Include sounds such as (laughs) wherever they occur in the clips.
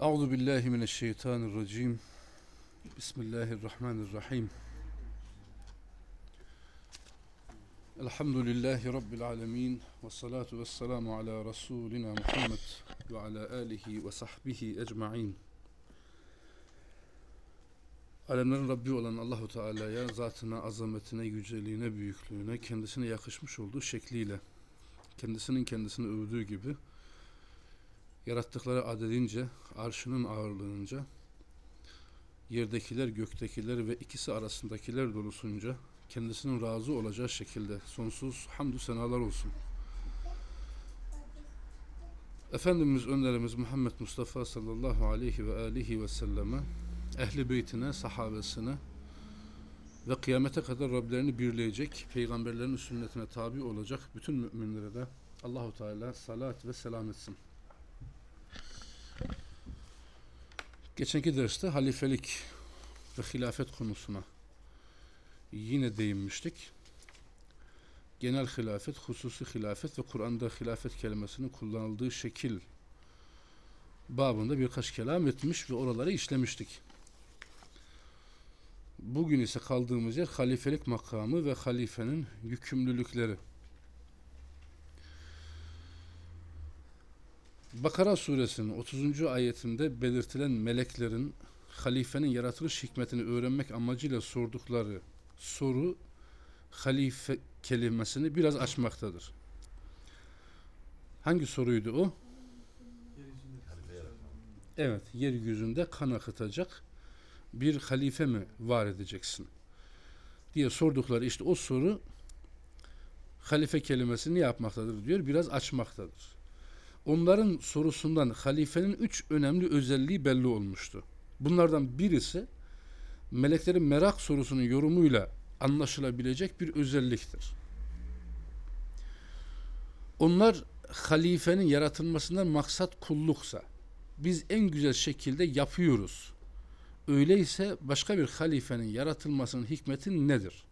Euzu billahi mineşşeytanirracim. Bismillahirrahmanirrahim. Elhamdülillahi rabbil alamin ve salatu vesselamu ala rasulina Muhammed ve ala alihi ve sahbihi ecmaîn. Alemlerin Rabbi olan Allahu Teala'ya zatına, azametine, yüceliğine, büyüklüğüne, kendisine yakışmış olduğu şekliyle kendisinin kendisini övdüğü gibi yarattıkları adedince, arşının ağırlığınca, yerdekiler, göktekiler ve ikisi arasındakiler dolusunca kendisinin razı olacağı şekilde sonsuz hamdü senalar olsun. Efendimiz önderimiz Muhammed Mustafa sallallahu aleyhi ve alihi ve selleme, ehli beytine, sahabesine ve kıyamete kadar Rablerini birleyecek, peygamberlerin sünnetine tabi olacak bütün müminlere de Allahu Teala salat ve selam etsin. Geçenki derste halifelik ve hilafet konusuna yine değinmiştik. Genel hilafet, hususi hilafet ve Kur'an'da hilafet kelimesinin kullanıldığı şekil babında birkaç kelam etmiş ve oraları işlemiştik. Bugün ise kaldığımız yer halifelik makamı ve halifenin yükümlülükleri. Bakara suresinin 30. ayetinde belirtilen meleklerin halifenin yaratılış hikmetini öğrenmek amacıyla sordukları soru halife kelimesini biraz açmaktadır. Hangi soruydu o? Evet, yeryüzünde kan akıtacak bir halife mi var edeceksin? diye sordukları işte o soru halife kelimesini ne yapmaktadır diyor, biraz açmaktadır onların sorusundan halifenin üç önemli özelliği belli olmuştu. Bunlardan birisi meleklerin merak sorusunun yorumuyla anlaşılabilecek bir özelliktir. Onlar halifenin yaratılmasından maksat kulluksa biz en güzel şekilde yapıyoruz. Öyleyse başka bir halifenin yaratılmasının hikmeti nedir?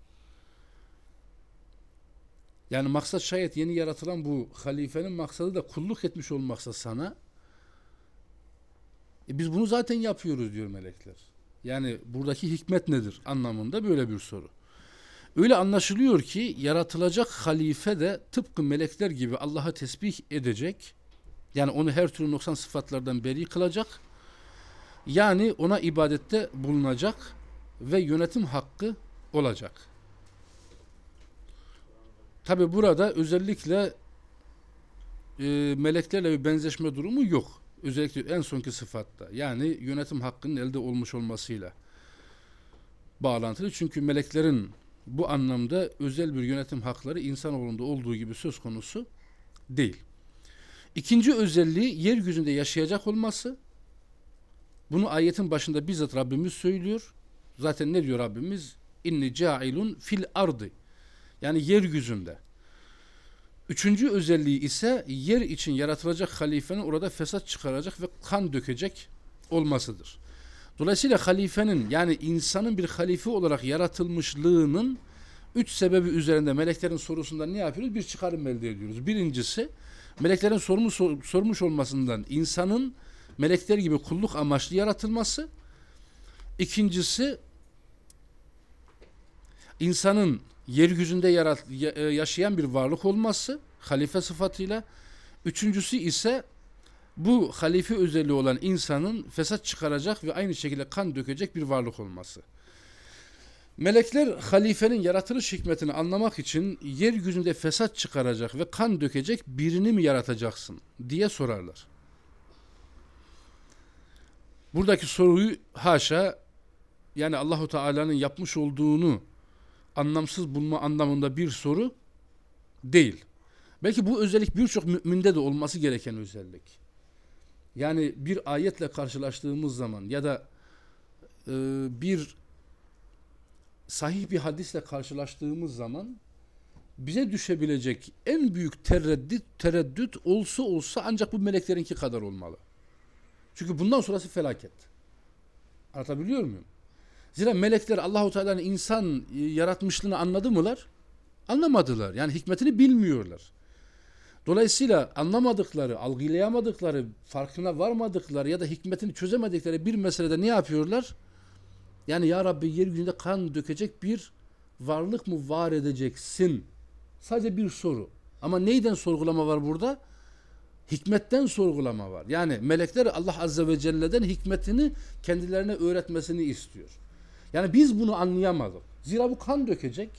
Yani maksat şayet yeni yaratılan bu halifenin maksadı da kulluk etmiş olmaksa sana e biz bunu zaten yapıyoruz diyor melekler. Yani buradaki hikmet nedir anlamında böyle bir soru. Öyle anlaşılıyor ki yaratılacak halife de tıpkı melekler gibi Allah'a tesbih edecek. Yani onu her türlü noksan sıfatlardan beri kılacak. Yani ona ibadette bulunacak ve yönetim hakkı olacak. Tabi burada özellikle e, meleklerle bir benzeşme durumu yok. Özellikle en sonki sıfatta. Yani yönetim hakkının elde olmuş olmasıyla bağlantılı. Çünkü meleklerin bu anlamda özel bir yönetim hakları insanoğlunda olduğu gibi söz konusu değil. İkinci özelliği yeryüzünde yaşayacak olması. Bunu ayetin başında bizzat Rabbimiz söylüyor. Zaten ne diyor Rabbimiz? İnni cailun fil ardı. Yani yeryüzünde. Üçüncü özelliği ise yer için yaratılacak halifenin orada fesat çıkaracak ve kan dökecek olmasıdır. Dolayısıyla halifenin yani insanın bir halife olarak yaratılmışlığının üç sebebi üzerinde meleklerin sorusundan ne yapıyoruz? Bir çıkarım elde ediyoruz. Birincisi meleklerin sormuş, sormuş olmasından insanın melekler gibi kulluk amaçlı yaratılması. İkincisi insanın yeryüzünde yarat, e, yaşayan bir varlık olması halife sıfatıyla. Üçüncüsü ise bu halife özelliği olan insanın fesat çıkaracak ve aynı şekilde kan dökecek bir varlık olması. Melekler halifenin yaratılış hikmetini anlamak için yeryüzünde fesat çıkaracak ve kan dökecek birini mi yaratacaksın diye sorarlar. Buradaki soruyu haşa yani Allahu Teala'nın yapmış olduğunu anlamsız bulma anlamında bir soru değil. Belki bu özellik birçok müminde de olması gereken özellik. Yani bir ayetle karşılaştığımız zaman ya da e, bir sahih bir hadisle karşılaştığımız zaman bize düşebilecek en büyük tereddüt, tereddüt olsa olsa ancak bu meleklerinki kadar olmalı. Çünkü bundan sonrası felaket. Anlatabiliyor muyum? Zira melekler Allahu Teala'nın insan e, yaratmışlığını anladı mılar? Anlamadılar. Yani hikmetini bilmiyorlar. Dolayısıyla anlamadıkları, algılayamadıkları, farkına varmadıkları ya da hikmetini çözemedikleri bir meselede ne yapıyorlar? Yani ya Rabbi yeryüzünde kan dökecek bir varlık mı var edeceksin? Sadece bir soru. Ama neyden sorgulama var burada? Hikmetten sorgulama var. Yani melekler Allah Azze ve Celle'den hikmetini kendilerine öğretmesini istiyor. Yani biz bunu anlayamadık. Zira bu kan dökecek.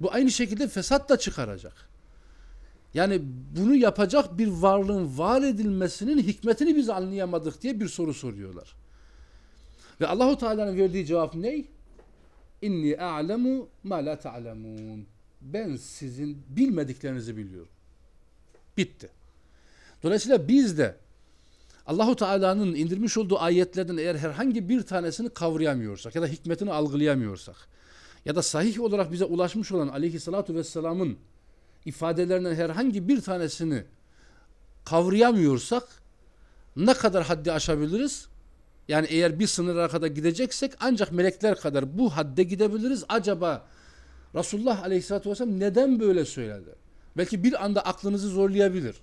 Bu aynı şekilde fesat da çıkaracak. Yani bunu yapacak bir varlığın var edilmesinin hikmetini biz anlayamadık diye bir soru soruyorlar. Ve Allahu Teala'nın verdiği cevap ne? İnni a'lemu ma la ta'lemun. Ben sizin bilmediklerinizi biliyorum. Bitti. Dolayısıyla biz de Allahu Teala'nın indirmiş olduğu ayetlerden eğer herhangi bir tanesini kavrayamıyorsak ya da hikmetini algılayamıyorsak ya da sahih olarak bize ulaşmış olan aleyhissalatu vesselamın ifadelerinden herhangi bir tanesini kavrayamıyorsak ne kadar haddi aşabiliriz? Yani eğer bir sınıra kadar gideceksek ancak melekler kadar bu hadde gidebiliriz. Acaba Resulullah Aleyhisselatü Vesselam neden böyle söyledi? Belki bir anda aklınızı zorlayabilir.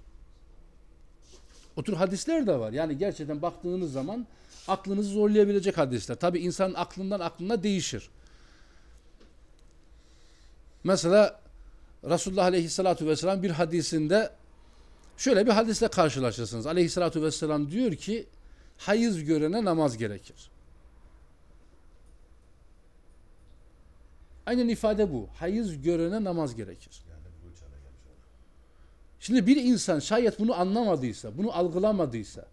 O tür hadisler de var. Yani gerçekten baktığınız zaman aklınızı zorlayabilecek hadisler. Tabi insanın aklından aklına değişir. Mesela Resulullah Aleyhisselatü Vesselam bir hadisinde şöyle bir hadisle karşılaşırsınız. Aleyhisselatü Vesselam diyor ki hayız görene namaz gerekir. Aynen ifade bu. Hayız görene namaz gerekir. Şimdi bir insan şayet bunu anlamadıysa, bunu algılamadıysa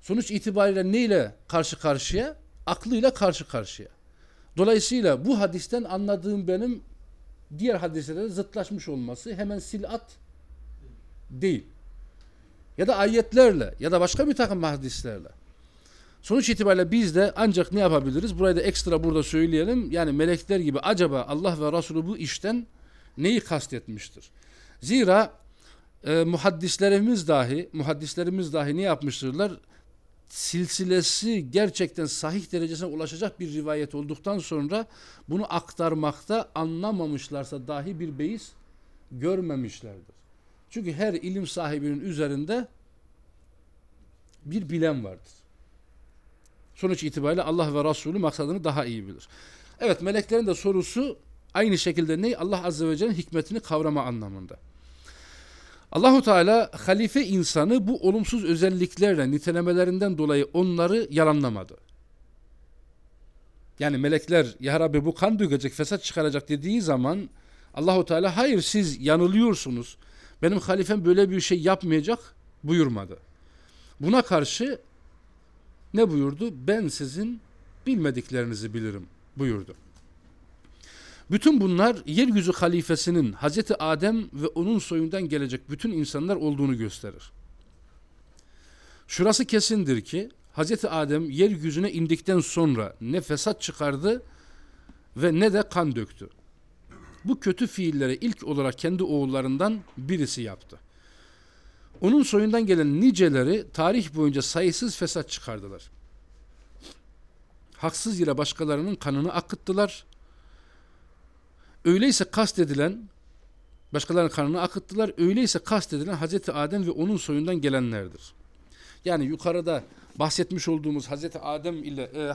sonuç itibariyle neyle karşı karşıya? Aklıyla karşı karşıya. Dolayısıyla bu hadisten anladığım benim diğer hadislerle zıtlaşmış olması hemen silat değil. Ya da ayetlerle ya da başka bir takım hadislerle. Sonuç itibariyle biz de ancak ne yapabiliriz? Burayı da ekstra burada söyleyelim. Yani melekler gibi acaba Allah ve Resulü bu işten neyi kastetmiştir? Zira e, muhaddislerimiz dahi muhaddislerimiz dahi ne yapmıştırlar? silsilesi gerçekten sahih derecesine ulaşacak bir rivayet olduktan sonra bunu aktarmakta anlamamışlarsa dahi bir beis görmemişlerdir. Çünkü her ilim sahibinin üzerinde bir bilen vardır. Sonuç itibariyle Allah ve Resulü maksadını daha iyi bilir. Evet meleklerin de sorusu aynı şekilde ne? Allah Azze ve Celle'nin hikmetini kavrama anlamında. Allahu Teala halife insanı bu olumsuz özelliklerle nitelemelerinden dolayı onları yalanlamadı. Yani melekler ya Rabbi bu kan dökecek, fesat çıkaracak dediği zaman Allahu Teala hayır siz yanılıyorsunuz. Benim halifem böyle bir şey yapmayacak buyurmadı. Buna karşı ne buyurdu? Ben sizin bilmediklerinizi bilirim buyurdu. Bütün bunlar yeryüzü halifesinin Hazreti Adem ve onun soyundan gelecek bütün insanlar olduğunu gösterir. Şurası kesindir ki Hazreti Adem yeryüzüne indikten sonra ne fesat çıkardı ve ne de kan döktü. Bu kötü fiilleri ilk olarak kendi oğullarından birisi yaptı. Onun soyundan gelen niceleri tarih boyunca sayısız fesat çıkardılar. Haksız yere başkalarının kanını akıttılar Öyleyse kastedilen başkalarının kanını akıttılar. Öyleyse kastedilen Hazreti Adem ve onun soyundan gelenlerdir. Yani yukarıda bahsetmiş olduğumuz Hazreti Adem ile e,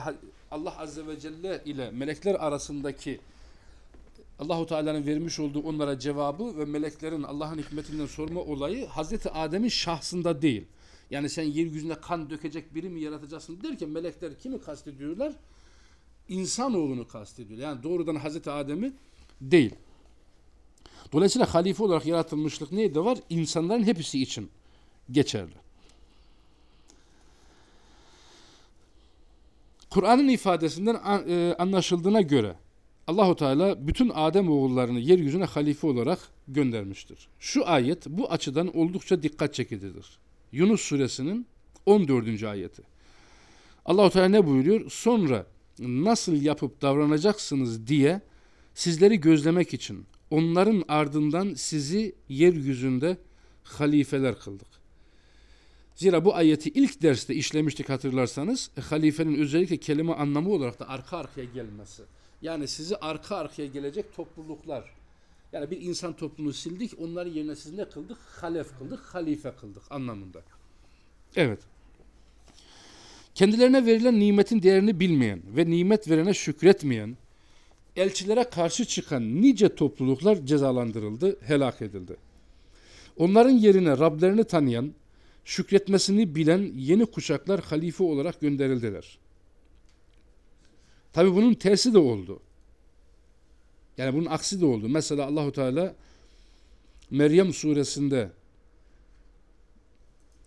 Allah Azze ve Celle ile melekler arasındaki Allahu Teala'nın vermiş olduğu onlara cevabı ve meleklerin Allah'ın hikmetinden sorma olayı Hazreti Adem'in şahsında değil. Yani sen yeryüzüne kan dökecek biri mi yaratacaksın derken melekler kimi kastediyorlar? İnsanoğlunu kastediyor. Yani doğrudan Hazreti Adem'i değil. Dolayısıyla halife olarak yaratılmışlık neydi var? İnsanların hepsi için geçerli. Kur'an'ın ifadesinden e, anlaşıldığına göre Allahu Teala bütün Adem oğullarını yeryüzüne halife olarak göndermiştir. Şu ayet bu açıdan oldukça dikkat çekicidir. Yunus suresinin 14. ayeti. Allahu Teala ne buyuruyor? Sonra nasıl yapıp davranacaksınız diye sizleri gözlemek için onların ardından sizi yeryüzünde halifeler kıldık. Zira bu ayeti ilk derste işlemiştik hatırlarsanız e, halifenin özellikle kelime anlamı olarak da arka arkaya gelmesi. Yani sizi arka arkaya gelecek topluluklar Yani bir insan topluluğunu sildik, onların yerine siz ne kıldık? Halef kıldık, halife kıldık anlamında. Evet. Kendilerine verilen nimetin değerini bilmeyen ve nimet verene şükretmeyen, elçilere karşı çıkan nice topluluklar cezalandırıldı, helak edildi. Onların yerine Rablerini tanıyan, şükretmesini bilen yeni kuşaklar halife olarak gönderildiler. Tabi bunun tersi de oldu. Yani bunun aksi de oldu. Mesela Allahu Teala Meryem suresinde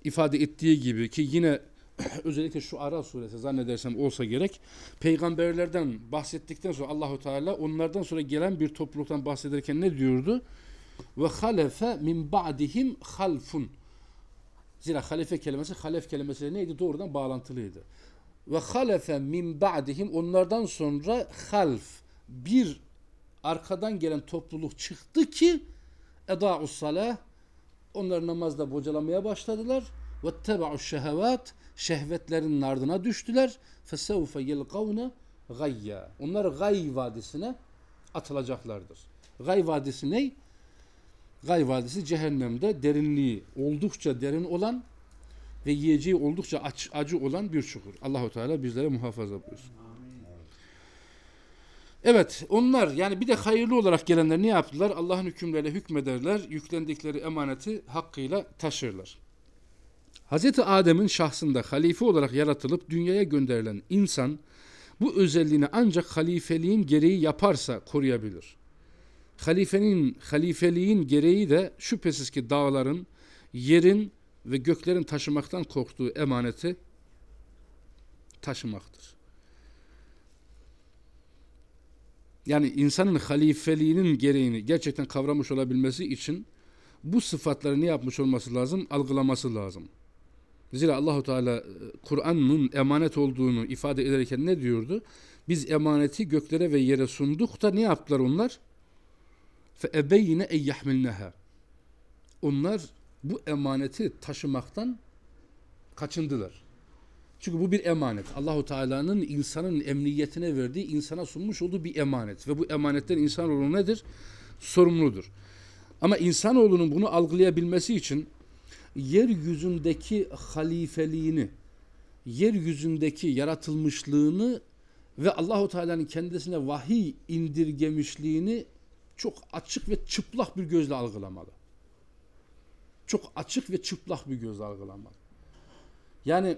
ifade ettiği gibi ki yine (coughs) özellikle şu Ara suresi zannedersem olsa gerek peygamberlerden bahsettikten sonra Allahu Teala onlardan sonra gelen bir topluluktan bahsederken ne diyordu? Ve halefe min ba'dihim halfun. Zira halife kelimesi halef kelimesiyle neydi? Doğrudan bağlantılıydı. Ve halefe min ba'dihim onlardan sonra half bir arkadan gelen topluluk çıktı ki eda'us salah onlar namazda bocalamaya başladılar teba'u şehevat şehvetlerin ardına düştüler fesevfe yelkavne gayya onlar gay vadisine atılacaklardır. Gay vadisi ne? Gay vadisi cehennemde derinliği oldukça derin olan ve yiyeceği oldukça aç, acı olan bir çukur. Allahu Teala bizlere muhafaza buyursun. Evet onlar yani bir de hayırlı olarak gelenler ne yaptılar? Allah'ın hükümleriyle hükmederler, yüklendikleri emaneti hakkıyla taşırlar. Hz. Adem'in şahsında halife olarak yaratılıp dünyaya gönderilen insan bu özelliğini ancak halifeliğin gereği yaparsa koruyabilir. Halifenin halifeliğin gereği de şüphesiz ki dağların, yerin ve göklerin taşımaktan korktuğu emaneti taşımaktır. Yani insanın halifeliğinin gereğini gerçekten kavramış olabilmesi için bu sıfatları ne yapmış olması lazım? Algılaması lazım. Zira Allahu Teala e, Kur'an'ın emanet olduğunu ifade ederken ne diyordu? Biz emaneti göklere ve yere sunduk da ne yaptılar onlar? Fe ebeyne ey yahmilneha. Onlar bu emaneti taşımaktan kaçındılar. Çünkü bu bir emanet. Allahu Teala'nın insanın emniyetine verdiği, insana sunmuş olduğu bir emanet ve bu emanetten insanoğlu nedir? Sorumludur. Ama insanoğlunun bunu algılayabilmesi için yeryüzündeki halifeliğini, yeryüzündeki yaratılmışlığını ve Allahu Teala'nın kendisine vahiy indirgemişliğini çok açık ve çıplak bir gözle algılamalı. Çok açık ve çıplak bir gözle algılamalı. Yani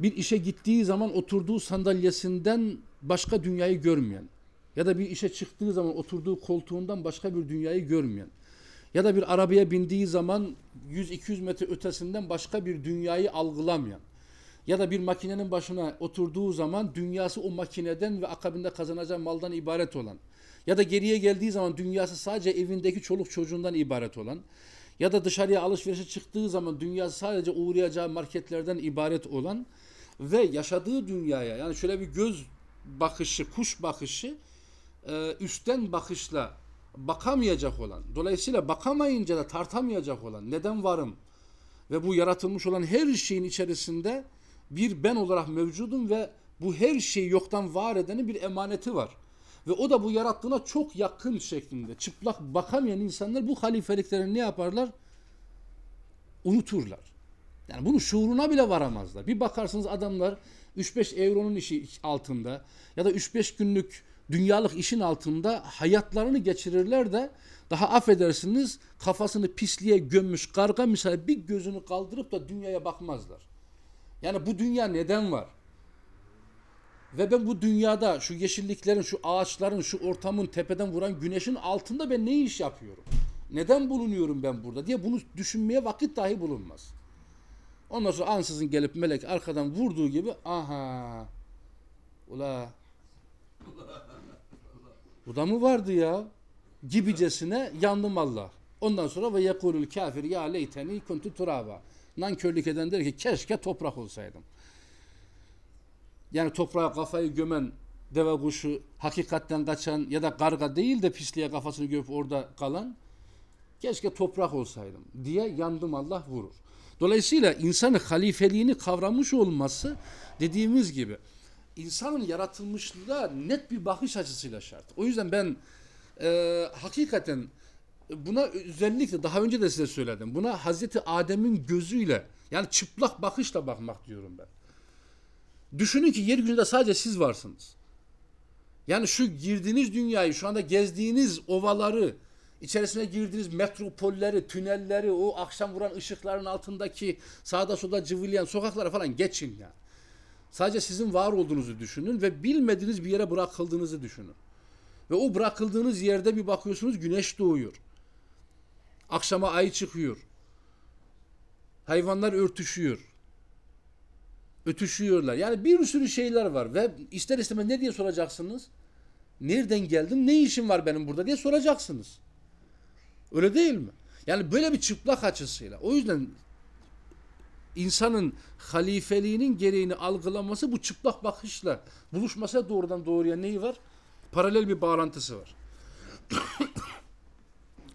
bir işe gittiği zaman oturduğu sandalyesinden başka dünyayı görmeyen ya da bir işe çıktığı zaman oturduğu koltuğundan başka bir dünyayı görmeyen ya da bir arabaya bindiği zaman 100-200 metre ötesinden başka bir dünyayı algılamayan ya da bir makinenin başına oturduğu zaman dünyası o makineden ve akabinde kazanacağı maldan ibaret olan ya da geriye geldiği zaman dünyası sadece evindeki çoluk çocuğundan ibaret olan ya da dışarıya alışverişe çıktığı zaman dünyası sadece uğrayacağı marketlerden ibaret olan ve yaşadığı dünyaya yani şöyle bir göz bakışı, kuş bakışı e, üstten bakışla bakamayacak olan, dolayısıyla bakamayınca da tartamayacak olan, neden varım ve bu yaratılmış olan her şeyin içerisinde bir ben olarak mevcudum ve bu her şeyi yoktan var edenin bir emaneti var. Ve o da bu yarattığına çok yakın şeklinde. Çıplak bakamayan insanlar bu halifeliklerini ne yaparlar? Unuturlar. Yani bunu şuuruna bile varamazlar. Bir bakarsınız adamlar 3-5 euronun işi altında ya da 3-5 günlük dünyalık işin altında hayatlarını geçirirler de daha affedersiniz kafasını pisliğe gömmüş karga misal bir gözünü kaldırıp da dünyaya bakmazlar. Yani bu dünya neden var? Ve ben bu dünyada şu yeşilliklerin, şu ağaçların, şu ortamın tepeden vuran güneşin altında ben ne iş yapıyorum? Neden bulunuyorum ben burada diye bunu düşünmeye vakit dahi bulunmaz. Ondan sonra ansızın gelip melek arkadan vurduğu gibi aha ula bu da mı vardı ya gibicesine yandım Allah. Ondan sonra ve yekulul kafir ya leyteni kuntu turaba. Nankörlük eden der ki keşke toprak olsaydım. Yani toprağa kafayı gömen deve kuşu hakikatten kaçan ya da karga değil de pisliğe kafasını gömüp orada kalan keşke toprak olsaydım diye yandım Allah vurur. Dolayısıyla insanın halifeliğini kavramış olması dediğimiz gibi insanın yaratılmışlığa net bir bakış açısıyla şart. O yüzden ben e, hakikaten buna özellikle daha önce de size söyledim. Buna Hazreti Adem'in gözüyle yani çıplak bakışla bakmak diyorum ben. Düşünün ki yeryüzünde sadece siz varsınız. Yani şu girdiğiniz dünyayı, şu anda gezdiğiniz ovaları, içerisine girdiğiniz metropolleri, tünelleri, o akşam vuran ışıkların altındaki sağda solda cıvılayan sokaklara falan geçin yani. Sadece sizin var olduğunuzu düşünün ve bilmediğiniz bir yere bırakıldığınızı düşünün. Ve o bırakıldığınız yerde bir bakıyorsunuz güneş doğuyor. Akşama ay çıkıyor. Hayvanlar örtüşüyor. Ötüşüyorlar. Yani bir sürü şeyler var ve ister istemez ne diye soracaksınız? Nereden geldim? Ne işim var benim burada diye soracaksınız. Öyle değil mi? Yani böyle bir çıplak açısıyla. O yüzden insanın halifeliğinin gereğini algılaması bu çıplak bakışla buluşmasa doğrudan doğruya neyi var? Paralel bir bağlantısı var. (coughs)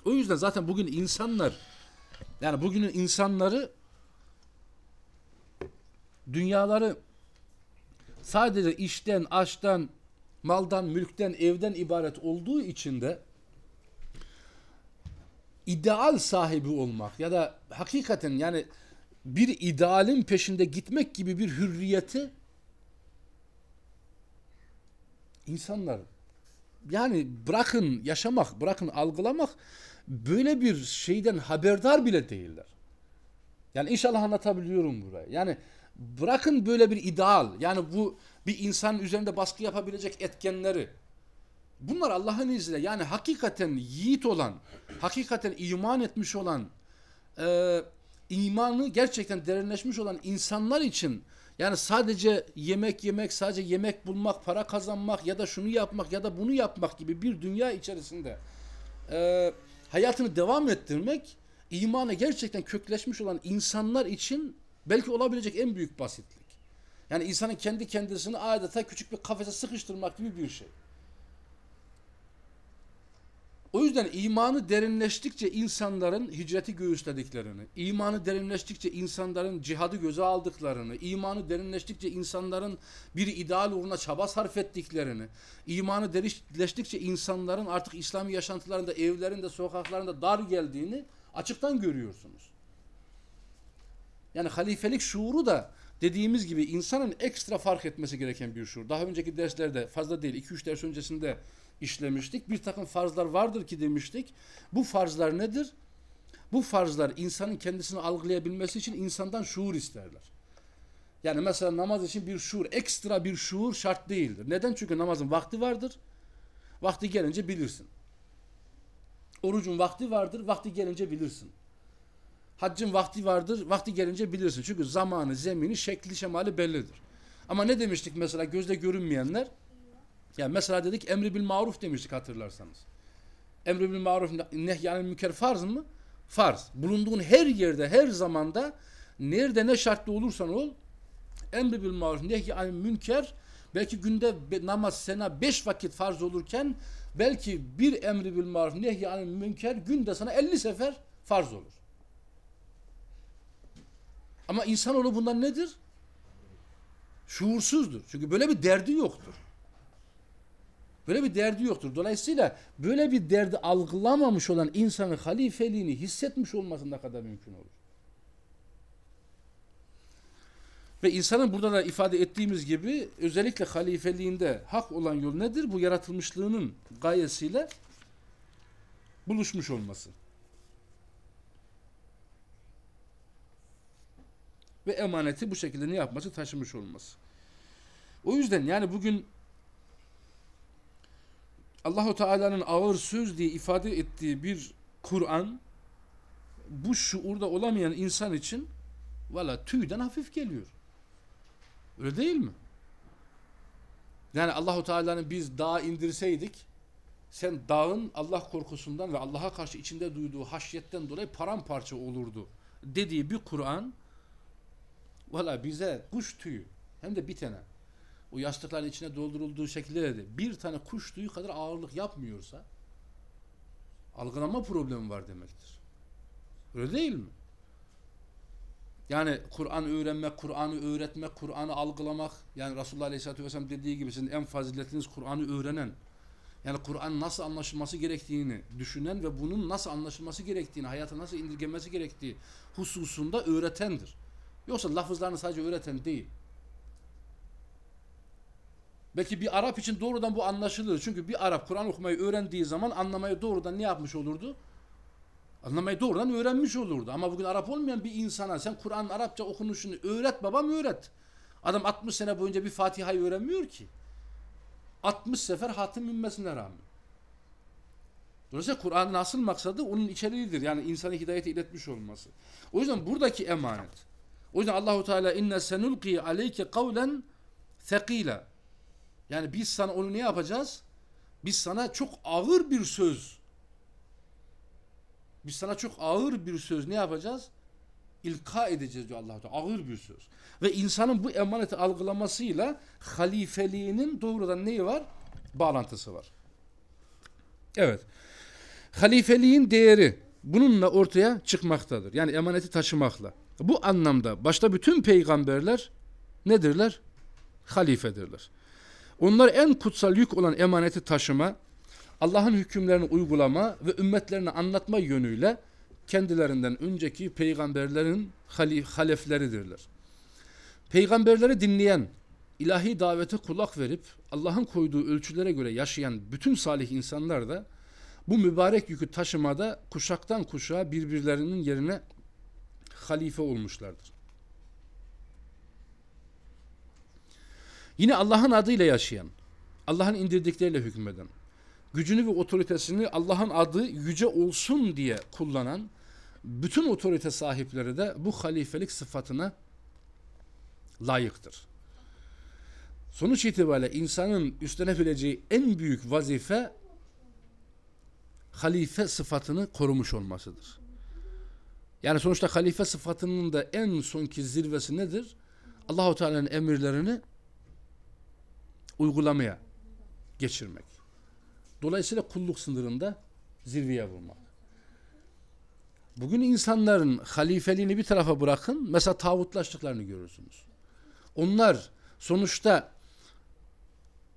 o yüzden zaten bugün insanlar yani bugünün insanları dünyaları sadece işten, aştan, maldan, mülkten, evden ibaret olduğu için de ideal sahibi olmak ya da hakikaten yani bir idealin peşinde gitmek gibi bir hürriyeti insanlar yani bırakın yaşamak, bırakın algılamak böyle bir şeyden haberdar bile değiller. Yani inşallah anlatabiliyorum burayı. Yani bırakın böyle bir ideal. Yani bu bir insanın üzerinde baskı yapabilecek etkenleri. Bunlar Allah'ın izniyle yani hakikaten yiğit olan, hakikaten iman etmiş olan, e, imanı gerçekten derinleşmiş olan insanlar için yani sadece yemek yemek, sadece yemek bulmak, para kazanmak ya da şunu yapmak ya da bunu yapmak gibi bir dünya içerisinde e, hayatını devam ettirmek imanı gerçekten kökleşmiş olan insanlar için belki olabilecek en büyük basitlik. Yani insanın kendi kendisini adeta küçük bir kafese sıkıştırmak gibi bir şey. O yüzden imanı derinleştikçe insanların hicreti göğüslediklerini, imanı derinleştikçe insanların cihadı göze aldıklarını, imanı derinleştikçe insanların bir ideal uğruna çaba sarf ettiklerini, imanı derinleştikçe insanların artık İslami yaşantılarında, evlerinde, sokaklarında dar geldiğini açıktan görüyorsunuz. Yani halifelik şuuru da dediğimiz gibi insanın ekstra fark etmesi gereken bir şuur. Daha önceki derslerde fazla değil 2-3 ders öncesinde işlemiştik. Bir takım farzlar vardır ki demiştik. Bu farzlar nedir? Bu farzlar insanın kendisini algılayabilmesi için insandan şuur isterler. Yani mesela namaz için bir şuur, ekstra bir şuur şart değildir. Neden? Çünkü namazın vakti vardır. Vakti gelince bilirsin. Orucun vakti vardır, vakti gelince bilirsin. Haccın vakti vardır, vakti gelince bilirsin. Çünkü zamanı, zemini, şekli, şemali bellidir. Ama ne demiştik mesela gözle görünmeyenler? Yani mesela dedik emri bil maruf demiştik hatırlarsanız. Emri bil maruf nehyanil münker farz mı? Farz. Bulunduğun her yerde, her zamanda nerede ne şartlı olursan ol emri bil maruf nehyanil münker belki günde namaz sena beş vakit farz olurken belki bir emri bil maruf nehyanil münker günde sana elli sefer farz olur. Ama insanoğlu bundan nedir? Şuursuzdur. Çünkü böyle bir derdi yoktur. Böyle bir derdi yoktur. Dolayısıyla böyle bir derdi algılamamış olan insanın halifeliğini hissetmiş olması ne kadar mümkün olur. Ve insanın burada da ifade ettiğimiz gibi özellikle halifeliğinde hak olan yol nedir? Bu yaratılmışlığının gayesiyle buluşmuş olması. Ve emaneti bu şekilde ne yapması? Taşımış olması. O yüzden yani bugün Allahu Teala'nın ağır söz diye ifade ettiği bir Kur'an bu şuurda olamayan insan için valla tüyden hafif geliyor. Öyle değil mi? Yani Allahu Teala'nın biz dağa indirseydik sen dağın Allah korkusundan ve Allah'a karşı içinde duyduğu haşyetten dolayı paramparça olurdu dediği bir Kur'an valla bize kuş tüyü hem de bir tane o yastıkların içine doldurulduğu şekilde de bir tane kuş tüyü kadar ağırlık yapmıyorsa algılama problemi var demektir. Öyle değil mi? Yani Kur'an öğrenmek, Kur'an'ı öğretmek, Kur'an'ı algılamak yani Resulullah Aleyhisselatü Vesselam dediği gibi sizin en faziletiniz Kur'an'ı öğrenen Yani Kur'an nasıl anlaşılması gerektiğini düşünen ve bunun nasıl anlaşılması gerektiğini, hayata nasıl indirgenmesi gerektiği hususunda öğretendir. Yoksa lafızlarını sadece öğreten değil. Belki bir Arap için doğrudan bu anlaşılır. Çünkü bir Arap Kur'an okumayı öğrendiği zaman anlamayı doğrudan ne yapmış olurdu? Anlamayı doğrudan öğrenmiş olurdu. Ama bugün Arap olmayan bir insana sen Kur'an'ın Arapça okunuşunu öğret babam öğret. Adam 60 sene boyunca bir Fatiha'yı öğrenmiyor ki. 60 sefer hatim inmesine rağmen. Dolayısıyla Kur'an'ın asıl maksadı onun içeriğidir. Yani insanı hidayete iletmiş olması. O yüzden buradaki emanet. O yüzden Allahu Teala inne senulqi aleyke kavlen thekila. Yani biz sana onu ne yapacağız? Biz sana çok ağır bir söz. Biz sana çok ağır bir söz ne yapacağız? İlka edeceğiz diyor Allah Teala. Ağır bir söz. Ve insanın bu emaneti algılamasıyla halifeliğinin doğrudan neyi var? Bağlantısı var. Evet. Halifeliğin değeri bununla ortaya çıkmaktadır. Yani emaneti taşımakla. Bu anlamda başta bütün peygamberler nedirler? Halifedirler. Onlar en kutsal yük olan emaneti taşıma, Allah'ın hükümlerini uygulama ve ümmetlerine anlatma yönüyle kendilerinden önceki peygamberlerin halefleridirler. Peygamberleri dinleyen, ilahi davete kulak verip Allah'ın koyduğu ölçülere göre yaşayan bütün salih insanlar da bu mübarek yükü taşımada kuşaktan kuşağa birbirlerinin yerine halife olmuşlardır. Yine Allah'ın adıyla yaşayan, Allah'ın indirdikleriyle hükmeden, gücünü ve otoritesini Allah'ın adı yüce olsun diye kullanan bütün otorite sahipleri de bu halifelik sıfatına layıktır. Sonuç itibariyle insanın üstlenebileceği en büyük vazife halife sıfatını korumuş olmasıdır. Yani sonuçta halife sıfatının da en sonki zirvesi nedir? Allahu Teala'nın emirlerini uygulamaya geçirmek. Dolayısıyla kulluk sınırında zirveye vurmak. Bugün insanların halifeliğini bir tarafa bırakın, mesela tağutlaştıklarını görürsünüz. Onlar sonuçta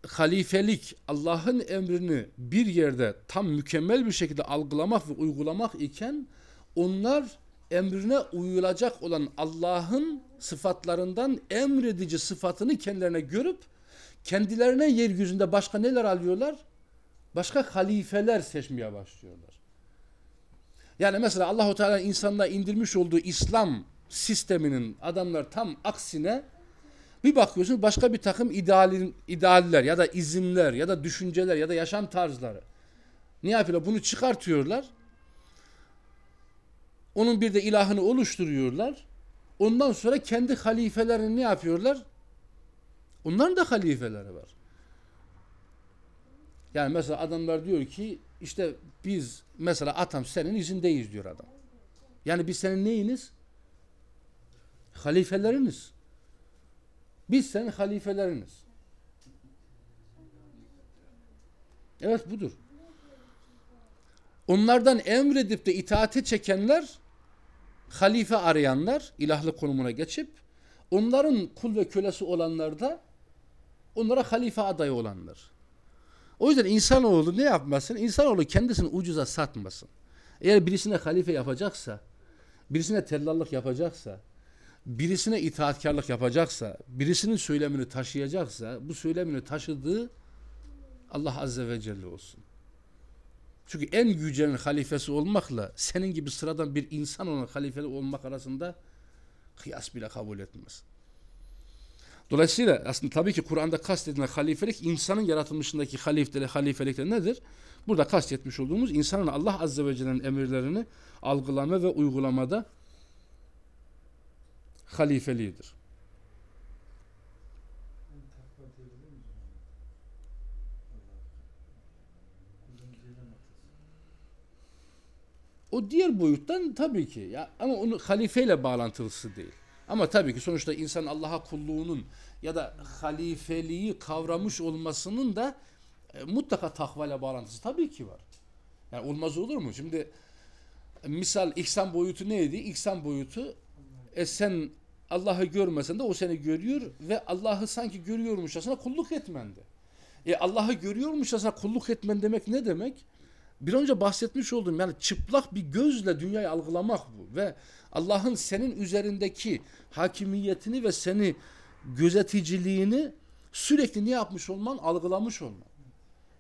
halifelik Allah'ın emrini bir yerde tam mükemmel bir şekilde algılamak ve uygulamak iken onlar emrine uyulacak olan Allah'ın sıfatlarından emredici sıfatını kendilerine görüp kendilerine yeryüzünde başka neler alıyorlar? Başka halifeler seçmeye başlıyorlar. Yani mesela Allahu Teala insanlığa indirmiş olduğu İslam sisteminin adamlar tam aksine bir bakıyorsun başka bir takım idealin, idealler ya da izimler ya da düşünceler ya da yaşam tarzları. Ne yapıyorlar? Bunu çıkartıyorlar. Onun bir de ilahını oluşturuyorlar. Ondan sonra kendi halifelerini ne yapıyorlar? Onların da halifeleri var. Yani mesela adamlar diyor ki işte biz mesela atam senin izindeyiz diyor adam. Yani biz senin neyiniz? Halifeleriniz. Biz senin halifeleriniz. Evet budur. Onlardan emredip de itaate çekenler halife arayanlar ilahlık konumuna geçip onların kul ve kölesi olanlar da onlara halife adayı olanlar. O yüzden insanoğlu ne yapmasın? İnsanoğlu kendisini ucuza satmasın. Eğer birisine halife yapacaksa, birisine tellallık yapacaksa, birisine itaatkarlık yapacaksa, birisinin söylemini taşıyacaksa, bu söylemini taşıdığı Allah Azze ve Celle olsun. Çünkü en yücenin halifesi olmakla senin gibi sıradan bir insan olan halifeli olmak arasında kıyas bile kabul etmez. Dolayısıyla aslında tabii ki Kur'an'da kastedilen halifelik insanın yaratılmışındaki halifelik, halifelik nedir? Burada kastetmiş olduğumuz insanın Allah Azze ve Celle'nin emirlerini algılama ve uygulamada halifeliğidir. O diğer boyuttan tabii ki ya ama onu halifeyle bağlantılısı değil. Ama tabii ki sonuçta insan Allah'a kulluğunun ya da halifeliği kavramış olmasının da e, mutlaka takvayla bağlantısı tabii ki var. Yani olmaz olur mu? Şimdi misal ihsan boyutu neydi? İhsan boyutu e sen Allah'ı görmesen de o seni görüyor ve Allah'ı sanki görüyormuş aslında kulluk etmendi. E Allah'ı görüyormuş aslında kulluk etmen demek ne demek? Bir önce bahsetmiş olduğum yani çıplak bir gözle dünyayı algılamak bu ve Allah'ın senin üzerindeki hakimiyetini ve seni gözeticiliğini sürekli ne yapmış olman? Algılamış olman.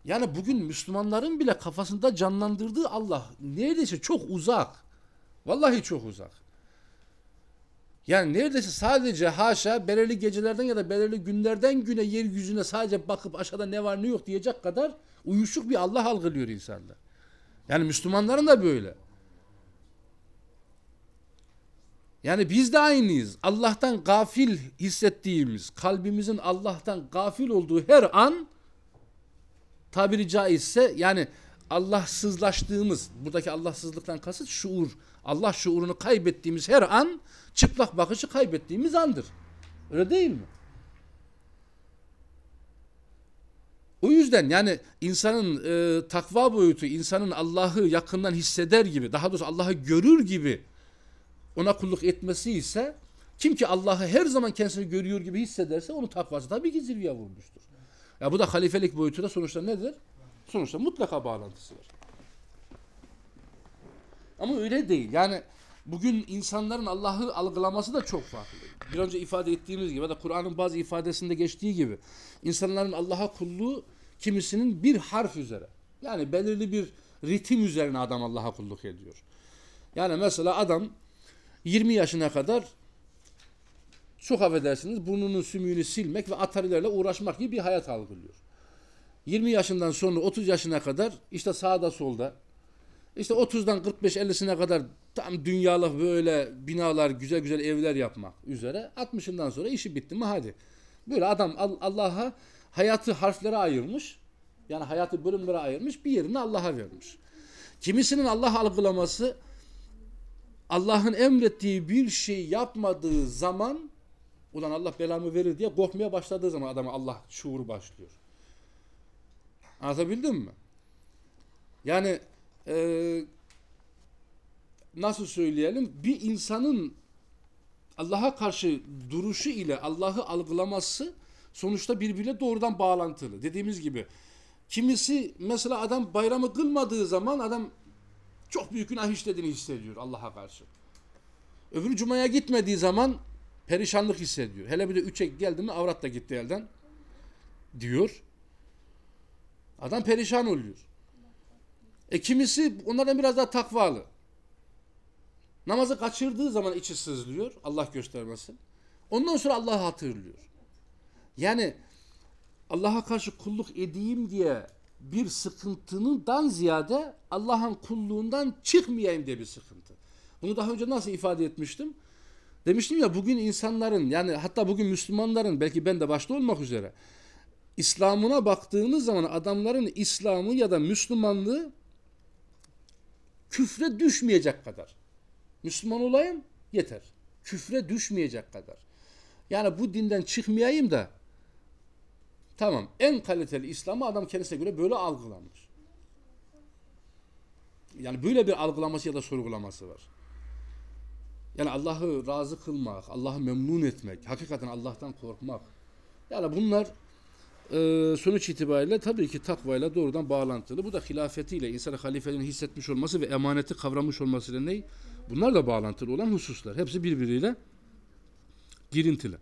Yani bugün Müslümanların bile kafasında canlandırdığı Allah neredeyse çok uzak. Vallahi çok uzak. Yani neredeyse sadece haşa belirli gecelerden ya da belirli günlerden güne yeryüzüne sadece bakıp aşağıda ne var ne yok diyecek kadar uyuşuk bir Allah algılıyor insanlar. Yani Müslümanların da böyle. Yani biz de aynıyız. Allah'tan gafil hissettiğimiz, kalbimizin Allah'tan gafil olduğu her an tabiri caizse yani Allahsızlaştığımız, buradaki Allahsızlıktan kasıt şuur, Allah şuurunu kaybettiğimiz her an çıplak bakışı kaybettiğimiz andır. Öyle değil mi? O yüzden yani insanın e, takva boyutu, insanın Allah'ı yakından hisseder gibi, daha doğrusu Allah'ı görür gibi ona kulluk etmesi ise kim ki Allah'ı her zaman kendisini görüyor gibi hissederse onun takvası tabii ki zirveye vurmuştur. Ya bu da halifelik boyutu da sonuçta nedir? Sonuçta mutlaka bağlantısı var. Ama öyle değil. Yani bugün insanların Allah'ı algılaması da çok farklı. Bir önce ifade ettiğimiz gibi ya da Kur'an'ın bazı ifadesinde geçtiği gibi insanların Allah'a kulluğu kimisinin bir harf üzere. Yani belirli bir ritim üzerine adam Allah'a kulluk ediyor. Yani mesela adam 20 yaşına kadar çok affedersiniz burnunun sümüğünü silmek ve atarilerle uğraşmak gibi bir hayat algılıyor. 20 yaşından sonra 30 yaşına kadar işte sağda solda işte 30'dan 45-50'sine kadar tam dünyalık böyle binalar, güzel güzel evler yapmak üzere. 60'ından sonra işi bitti mi hadi. Böyle adam Allah'a hayatı harflere ayırmış. Yani hayatı bölümlere ayırmış. Bir yerini Allah'a vermiş. Kimisinin Allah algılaması Allah'ın emrettiği bir şey yapmadığı zaman ulan Allah belamı verir diye korkmaya başladığı zaman adama Allah şuuru başlıyor. Anlatabildim mi? Yani e, nasıl söyleyelim bir insanın Allah'a karşı duruşu ile Allah'ı algılaması sonuçta birbirine doğrudan bağlantılı. Dediğimiz gibi kimisi mesela adam bayramı kılmadığı zaman adam çok büyük günah işlediğini hissediyor Allah'a karşı. Öbürü cumaya gitmediği zaman perişanlık hissediyor. Hele bir de üçe geldi mi avrat da gitti elden diyor. Adam perişan oluyor. E kimisi onlardan biraz daha takvalı. Namazı kaçırdığı zaman içi sızlıyor. Allah göstermesin. Ondan sonra Allah'ı hatırlıyor. Yani Allah'a karşı kulluk edeyim diye bir sıkıntından ziyade Allah'ın kulluğundan çıkmayayım diye bir sıkıntı. Bunu daha önce nasıl ifade etmiştim? Demiştim ya bugün insanların yani hatta bugün Müslümanların belki ben de başta olmak üzere İslam'ına baktığımız zaman adamların İslam'ı ya da Müslümanlığı küfre düşmeyecek kadar. Müslüman olayım yeter. Küfre düşmeyecek kadar. Yani bu dinden çıkmayayım da tamam en kaliteli İslam'ı adam kendisine göre böyle algılamış. Yani böyle bir algılaması ya da sorgulaması var. Yani Allah'ı razı kılmak, Allah'ı memnun etmek, hakikaten Allah'tan korkmak. Yani bunlar e, sonuç itibariyle tabii ki takvayla doğrudan bağlantılı. Bu da hilafetiyle, insanın halifeliğini hissetmiş olması ve emaneti kavramış olmasıyla ne? Bunlar da bağlantılı olan hususlar. Hepsi birbiriyle girintili.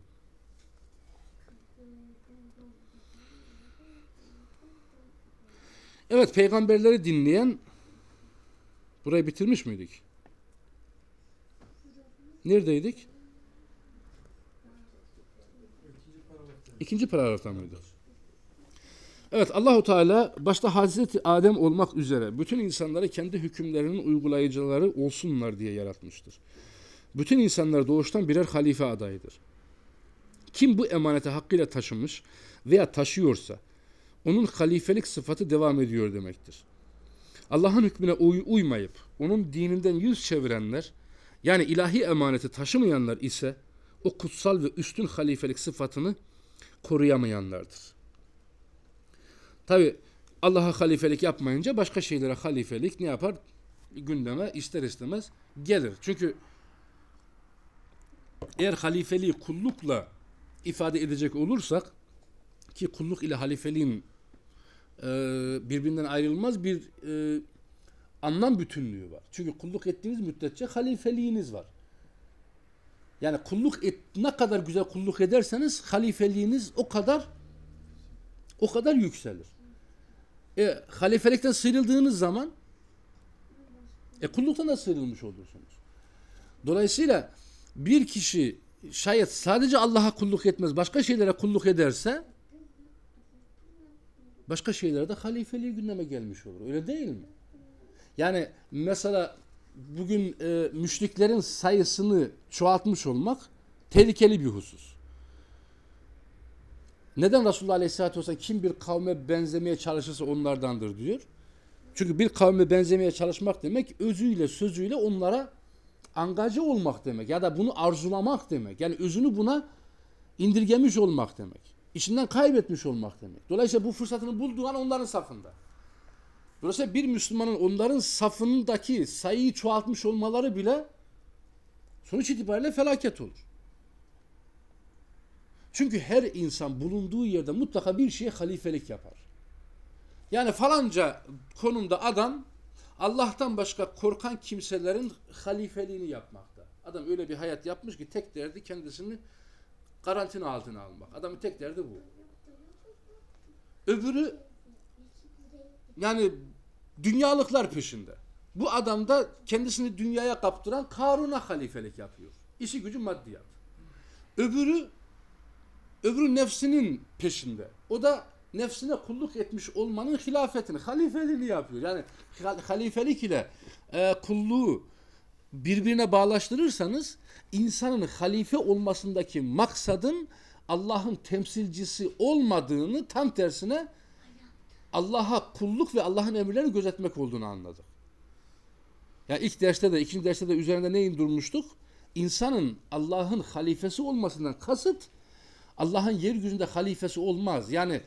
Evet, peygamberleri dinleyen burayı bitirmiş miydik? Neredeydik? İkinci paragrafta mıydı? Evet Allahu Teala başta Hazreti Adem olmak üzere bütün insanları kendi hükümlerinin uygulayıcıları olsunlar diye yaratmıştır. Bütün insanlar doğuştan birer halife adayıdır. Kim bu emaneti hakkıyla taşımış veya taşıyorsa onun halifelik sıfatı devam ediyor demektir. Allah'ın hükmüne uy uymayıp onun dininden yüz çevirenler yani ilahi emaneti taşımayanlar ise o kutsal ve üstün halifelik sıfatını koruyamayanlardır. Tabi Allah'a halifelik yapmayınca başka şeylere halifelik ne yapar? Gündeme ister istemez gelir. Çünkü eğer halifeliği kullukla ifade edecek olursak ki kulluk ile halifeliğin e, birbirinden ayrılmaz bir e, anlam bütünlüğü var. Çünkü kulluk ettiğiniz müddetçe halifeliğiniz var. Yani kulluk et, ne kadar güzel kulluk ederseniz halifeliğiniz o kadar o kadar yükselir. E, halifelikten sıyrıldığınız zaman e, kulluktan da sıyrılmış olursunuz. Dolayısıyla bir kişi şayet sadece Allah'a kulluk etmez, başka şeylere kulluk ederse başka şeylerde halifeliği gündeme gelmiş olur. Öyle değil mi? Yani mesela bugün e, müşriklerin sayısını çoğaltmış olmak tehlikeli bir husus. Neden Resulullah Aleyhisselatü Vesselam kim bir kavme benzemeye çalışırsa onlardandır diyor. Çünkü bir kavme benzemeye çalışmak demek özüyle sözüyle onlara angaje olmak demek ya da bunu arzulamak demek. Yani özünü buna indirgemiş olmak demek. İçinden kaybetmiş olmak demek. Dolayısıyla bu fırsatını bulduğu an onların safında. Dolayısıyla bir Müslümanın onların safındaki sayıyı çoğaltmış olmaları bile sonuç itibariyle felaket olur. Çünkü her insan bulunduğu yerde mutlaka bir şeye halifelik yapar. Yani falanca konumda adam Allah'tan başka korkan kimselerin halifeliğini yapmakta. Adam öyle bir hayat yapmış ki tek derdi kendisini karantina altına almak. Adamın tek derdi bu. Öbürü yani dünyalıklar peşinde. Bu adam da kendisini dünyaya kaptıran Karun'a halifelik yapıyor. İşi gücü maddiyat. Öbürü öbürü nefsinin peşinde. O da nefsine kulluk etmiş olmanın hilafetini, halifeliğini yapıyor. Yani halifelik ile e, kulluğu birbirine bağlaştırırsanız insanın halife olmasındaki maksadın Allah'ın temsilcisi olmadığını tam tersine Allah'a kulluk ve Allah'ın emirlerini gözetmek olduğunu anladık. Ya yani ilk derste de ikinci derste de üzerinde neyin durmuştuk? İnsanın Allah'ın halifesi olmasından kasıt Allah'ın yeryüzünde halifesi olmaz. Yani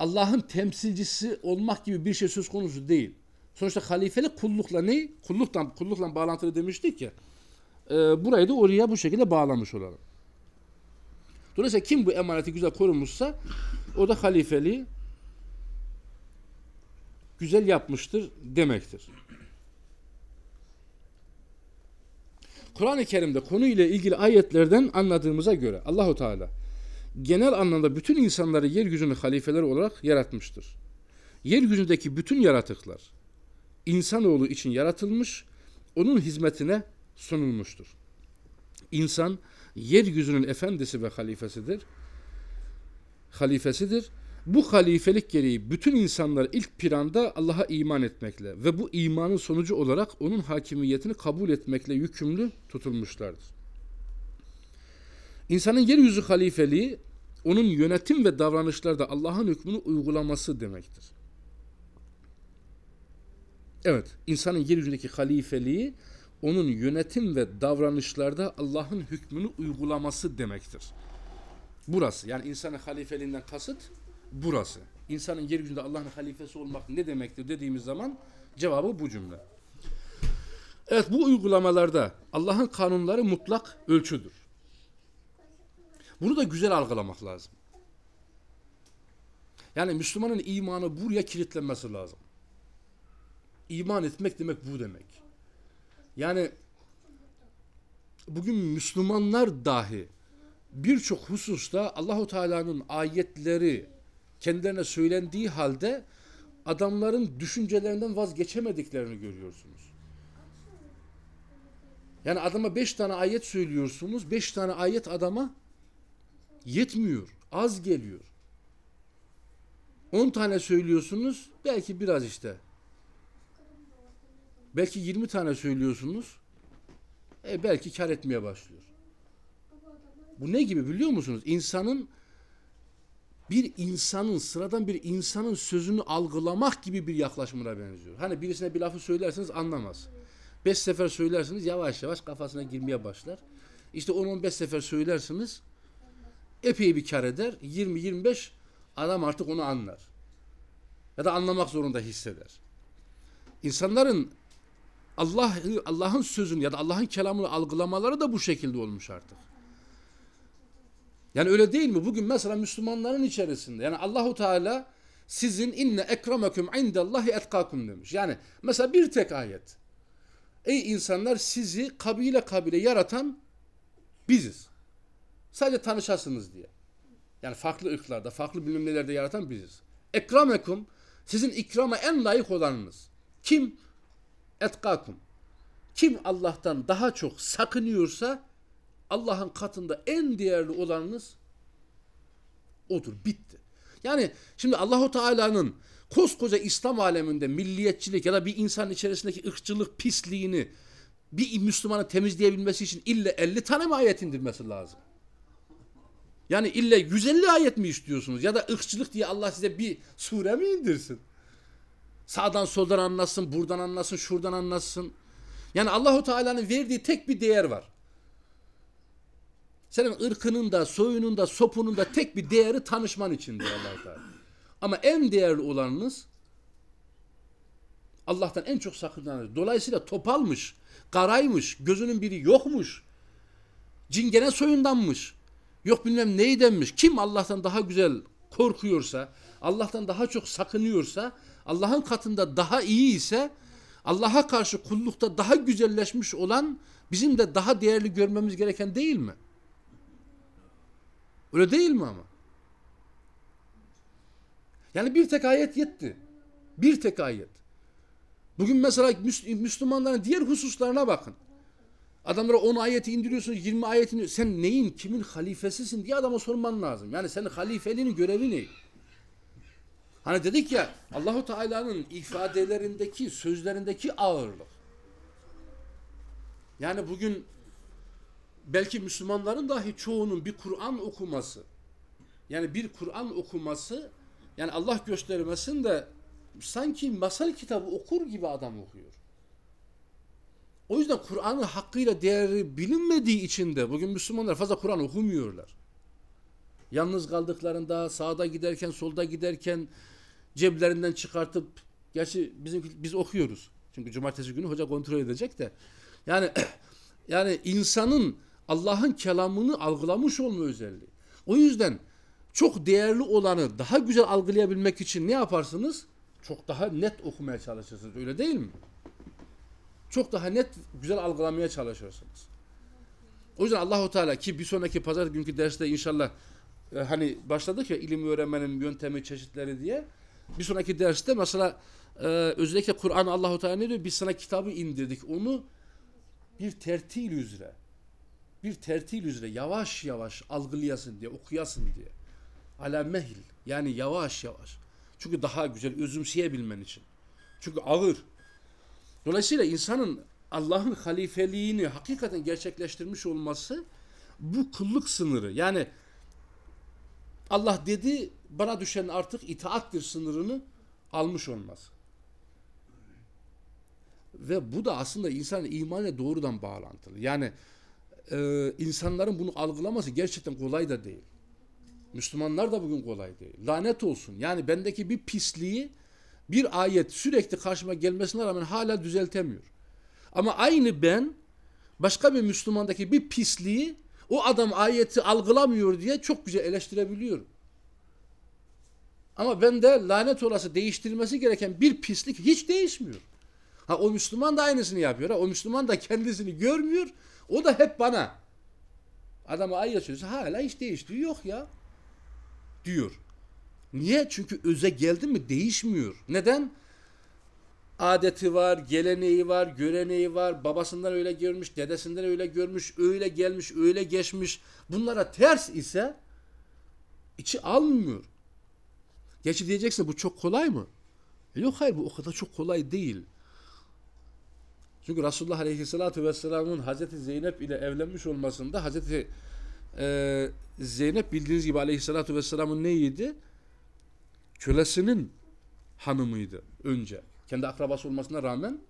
Allah'ın temsilcisi olmak gibi bir şey söz konusu değil. Sonuçta halifelik kullukla ne? Kullukla, kullukla bağlantılı demiştik ya. E, burayı da oraya bu şekilde bağlamış olalım. Dolayısıyla kim bu emaneti güzel korumuşsa o da halifeliği güzel yapmıştır demektir. Kur'an-ı Kerim'de konuyla ilgili ayetlerden anladığımıza göre Allahu Teala genel anlamda bütün insanları yeryüzünün halifeleri olarak yaratmıştır. Yeryüzündeki bütün yaratıklar insanoğlu için yaratılmış, onun hizmetine sunulmuştur. İnsan yeryüzünün efendisi ve halifesidir. Halifesidir. Bu halifelik gereği bütün insanlar ilk planda Allah'a iman etmekle ve bu imanın sonucu olarak onun hakimiyetini kabul etmekle yükümlü tutulmuşlardır. İnsanın yeryüzü halifeliği onun yönetim ve davranışlarda Allah'ın hükmünü uygulaması demektir. Evet, insanın yeryüzündeki halifeliği onun yönetim ve davranışlarda Allah'ın hükmünü uygulaması demektir. Burası yani insanın halifeliğinden kasıt burası. İnsanın yeryüzünde Allah'ın halifesi olmak ne demektir dediğimiz zaman cevabı bu cümle. Evet bu uygulamalarda Allah'ın kanunları mutlak ölçüdür. Bunu da güzel algılamak lazım. Yani Müslümanın imanı buraya kilitlenmesi lazım. İman etmek demek bu demek. Yani bugün Müslümanlar dahi birçok hususta Allahu Teala'nın ayetleri kendilerine söylendiği halde adamların düşüncelerinden vazgeçemediklerini görüyorsunuz. Yani adama beş tane ayet söylüyorsunuz. Beş tane ayet adama yetmiyor. Az geliyor. On tane söylüyorsunuz. Belki biraz işte. Belki yirmi tane söylüyorsunuz. E belki kar etmeye başlıyor. Bu ne gibi biliyor musunuz? İnsanın bir insanın sıradan bir insanın sözünü algılamak gibi bir yaklaşımına benziyor. Hani birisine bir lafı söylerseniz anlamaz. Beş sefer söylersiniz yavaş yavaş kafasına girmeye başlar. İşte 10-15 sefer söylersiniz epey bir kar eder. 20-25 adam artık onu anlar. Ya da anlamak zorunda hisseder. İnsanların Allah Allah'ın sözünü ya da Allah'ın kelamını algılamaları da bu şekilde olmuş artık. Yani öyle değil mi? Bugün mesela Müslümanların içerisinde yani Allahu Teala sizin inne ekremekum indallahi etkakum demiş. Yani mesela bir tek ayet. Ey insanlar sizi kabile kabile yaratan biziz. Sadece tanışasınız diye. Yani farklı ırklarda, farklı bilmem nelerde yaratan biziz. Ekramekum sizin ikrama en layık olanınız. Kim? Etkakum. Kim Allah'tan daha çok sakınıyorsa Allah'ın katında en değerli olanınız odur. Bitti. Yani şimdi Allahu Teala'nın koskoca İslam aleminde milliyetçilik ya da bir insan içerisindeki ırkçılık pisliğini bir Müslümanı temizleyebilmesi için ille 50 tane mi ayet indirmesi lazım? Yani ille 150 ayet mi istiyorsunuz? Ya da ırkçılık diye Allah size bir sure mi indirsin? Sağdan soldan anlasın, buradan anlasın, şuradan anlasın. Yani Allahu Teala'nın verdiği tek bir değer var. Senin ırkının da, soyunun da, sopunun da tek bir değeri tanışman için diyor allah Teala. Ama en değerli olanınız Allah'tan en çok sakınanız. Dolayısıyla topalmış, karaymış, gözünün biri yokmuş. Cingene soyundanmış. Yok bilmem neydenmiş. Kim Allah'tan daha güzel korkuyorsa, Allah'tan daha çok sakınıyorsa, Allah'ın katında daha iyi ise, Allah'a karşı kullukta daha güzelleşmiş olan bizim de daha değerli görmemiz gereken değil mi? Öyle değil mi ama? Yani bir tek ayet yetti. Bir tek ayet. Bugün mesela Müslümanların diğer hususlarına bakın. Adamlara 10 ayeti indiriyorsun, 20 ayetini sen neyin, kimin halifesisin diye adama sorman lazım. Yani senin halifeliğinin görevi ne? Hani dedik ya Allahu Teala'nın ifadelerindeki, sözlerindeki ağırlık. Yani bugün belki Müslümanların dahi çoğunun bir Kur'an okuması yani bir Kur'an okuması yani Allah göstermesin de sanki masal kitabı okur gibi adam okuyor. O yüzden Kur'an'ın hakkıyla değeri bilinmediği için de bugün Müslümanlar fazla Kur'an okumuyorlar. Yalnız kaldıklarında sağda giderken solda giderken ceblerinden çıkartıp gerçi bizim biz okuyoruz. Çünkü cumartesi günü hoca kontrol edecek de yani (clears throat) yani insanın Allah'ın kelamını algılamış olma özelliği. O yüzden çok değerli olanı daha güzel algılayabilmek için ne yaparsınız? Çok daha net okumaya çalışırsınız. Öyle değil mi? Çok daha net, güzel algılamaya çalışırsınız. O yüzden Allahu Teala ki bir sonraki pazar günkü derste inşallah e, hani başladık ya ilim öğrenmenin yöntemi, çeşitleri diye. Bir sonraki derste mesela e, özellikle Kur'an Allahu Teala ne diyor? Biz sana kitabı indirdik. Onu bir tertil üzere bir tertil üzere yavaş yavaş algılayasın diye, okuyasın diye. Ala mehil. Yani yavaş yavaş. Çünkü daha güzel özümseyebilmen için. Çünkü ağır. Dolayısıyla insanın Allah'ın halifeliğini hakikaten gerçekleştirmiş olması bu kulluk sınırı. Yani Allah dedi bana düşen artık itaattir sınırını almış olmaz. Ve bu da aslında insanın imanı doğrudan bağlantılı. Yani e, insanların bunu algılaması gerçekten kolay da değil. Müslümanlar da bugün kolay değil. Lanet olsun. Yani bendeki bir pisliği bir ayet sürekli karşıma gelmesine rağmen hala düzeltemiyor. Ama aynı ben başka bir Müslümandaki bir pisliği o adam ayeti algılamıyor diye çok güzel eleştirebiliyorum. Ama bende lanet olası değiştirilmesi gereken bir pislik hiç değişmiyor. Ha o Müslüman da aynısını yapıyor. Ha, o Müslüman da kendisini görmüyor. O da hep bana. Adamı ayet söylüyorsa hala hiç değiştiği yok ya. Diyor. Niye? Çünkü öze geldi mi değişmiyor. Neden? Adeti var, geleneği var, göreneği var. Babasından öyle görmüş, dedesinden öyle görmüş, öyle gelmiş, öyle geçmiş. Bunlara ters ise içi almıyor. Geçi diyeceksin bu çok kolay mı? Yok hayır bu o kadar çok kolay değil. Çünkü Resulullah Aleyhisselatü Vesselam'ın Hazreti Zeynep ile evlenmiş olmasında Hazreti e, Zeynep bildiğiniz gibi Aleyhisselatü Vesselam'ın neydi? Kölesinin hanımıydı önce. Kendi akrabası olmasına rağmen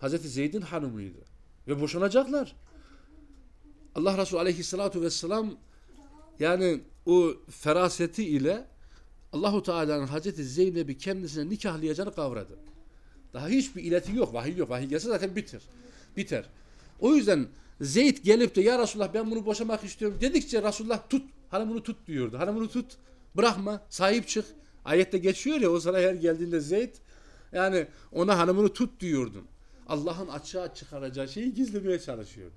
Hazreti Zeyd'in hanımıydı. Ve boşanacaklar. Allah Resulü Aleyhisselatü Vesselam yani o feraseti ile Allahu Teala'nın Hazreti Zeynep'i kendisine nikahlayacağını kavradı. Daha hiçbir ileti yok. Vahiy yok. Vahiy gelse zaten bitir. Biter. O yüzden Zeyd gelip de ya Resulullah ben bunu boşamak istiyorum dedikçe Resulullah tut. Hanımını tut diyordu. Hanımını tut. Bırakma. Sahip çık. Ayette geçiyor ya o sana her geldiğinde Zeyd yani ona hanımını tut diyordun. Allah'ın açığa çıkaracağı şeyi gizlemeye çalışıyordu.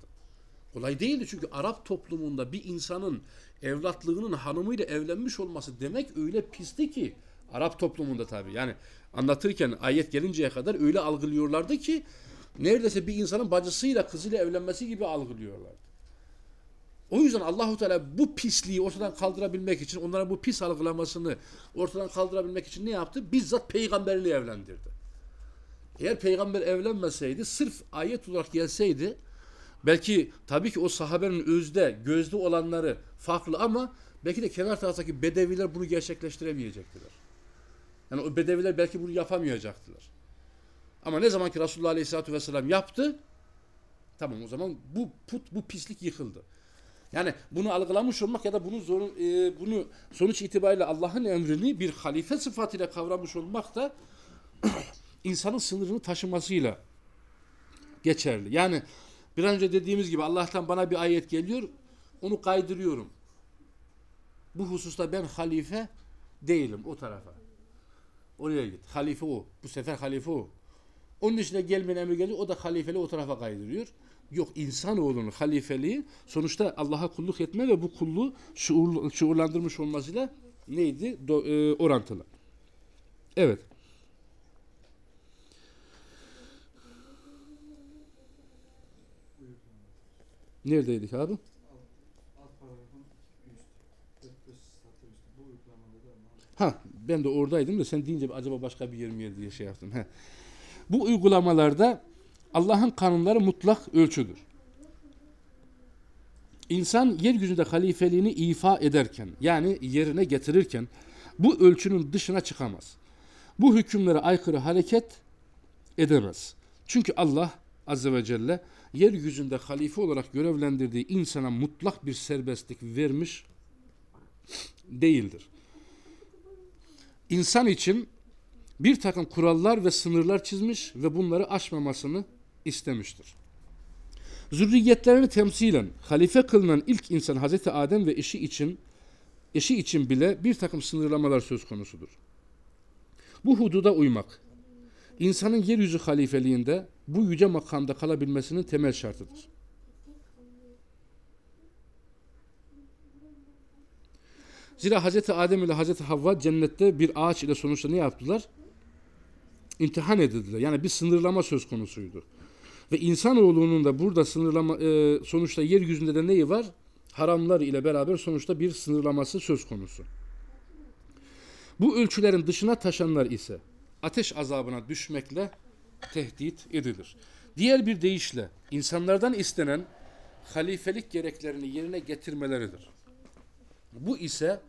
Kolay değildi çünkü Arap toplumunda bir insanın evlatlığının hanımıyla evlenmiş olması demek öyle pisti ki Arap toplumunda tabii yani anlatırken ayet gelinceye kadar öyle algılıyorlardı ki neredeyse bir insanın bacısıyla kızıyla evlenmesi gibi algılıyorlardı. O yüzden Allahu Teala bu pisliği ortadan kaldırabilmek için onlara bu pis algılamasını ortadan kaldırabilmek için ne yaptı? Bizzat peygamberini evlendirdi. Eğer peygamber evlenmeseydi sırf ayet olarak gelseydi belki tabii ki o sahabenin özde gözde olanları farklı ama belki de kenar taraftaki bedeviler bunu gerçekleştiremeyecektiler. Yani o bedeviler belki bunu yapamayacaktılar. Ama ne zaman ki Resulullah Aleyhisselatü Vesselam yaptı tamam o zaman bu put bu pislik yıkıldı. Yani bunu algılamış olmak ya da bunu zorun, e, bunu sonuç itibariyle Allah'ın emrini bir halife sıfatıyla kavramış olmak da (clears throat) insanın sınırını taşımasıyla geçerli. Yani bir önce dediğimiz gibi Allah'tan bana bir ayet geliyor, onu kaydırıyorum. Bu hususta ben halife değilim o tarafa. Oraya git. Halife o. Bu sefer halife o. Onun dışında gelmeyen emir geliyor, o da halifeli o tarafa kaydırıyor. Yok insanoğlunun halifeliği sonuçta Allah'a kulluk etme ve bu kulluğu şuur, şuurlandırmış olmasıyla neydi? Do, e, orantılı. Evet. Neredeydik abi? Ha ben de oradaydım da sen deyince acaba başka bir yer mi yer diye şey yaptım. He. Bu uygulamalarda Allah'ın kanunları mutlak ölçüdür. İnsan yeryüzünde halifeliğini ifa ederken yani yerine getirirken bu ölçünün dışına çıkamaz. Bu hükümlere aykırı hareket edemez. Çünkü Allah Azze ve Celle yeryüzünde halife olarak görevlendirdiği insana mutlak bir serbestlik vermiş değildir. İnsan için bir takım kurallar ve sınırlar çizmiş ve bunları aşmamasını istemiştir. Zürriyetlerini temsilen halife kılınan ilk insan Hazreti Adem ve eşi için eşi için bile bir takım sınırlamalar söz konusudur. Bu hududa uymak, insanın yeryüzü halifeliğinde bu yüce makamda kalabilmesinin temel şartıdır. Zira Hazreti Adem ile Hazreti Havva cennette bir ağaç ile sonuçta ne yaptılar? İmtihan edildiler. Yani bir sınırlama söz konusuydu. Ve insanoğlunun da burada sınırlama e, sonuçta yeryüzünde de neyi var? Haramlar ile beraber sonuçta bir sınırlaması söz konusu. Bu ölçülerin dışına taşanlar ise ateş azabına düşmekle tehdit edilir. Diğer bir deyişle insanlardan istenen halifelik gereklerini yerine getirmeleridir. Bu ise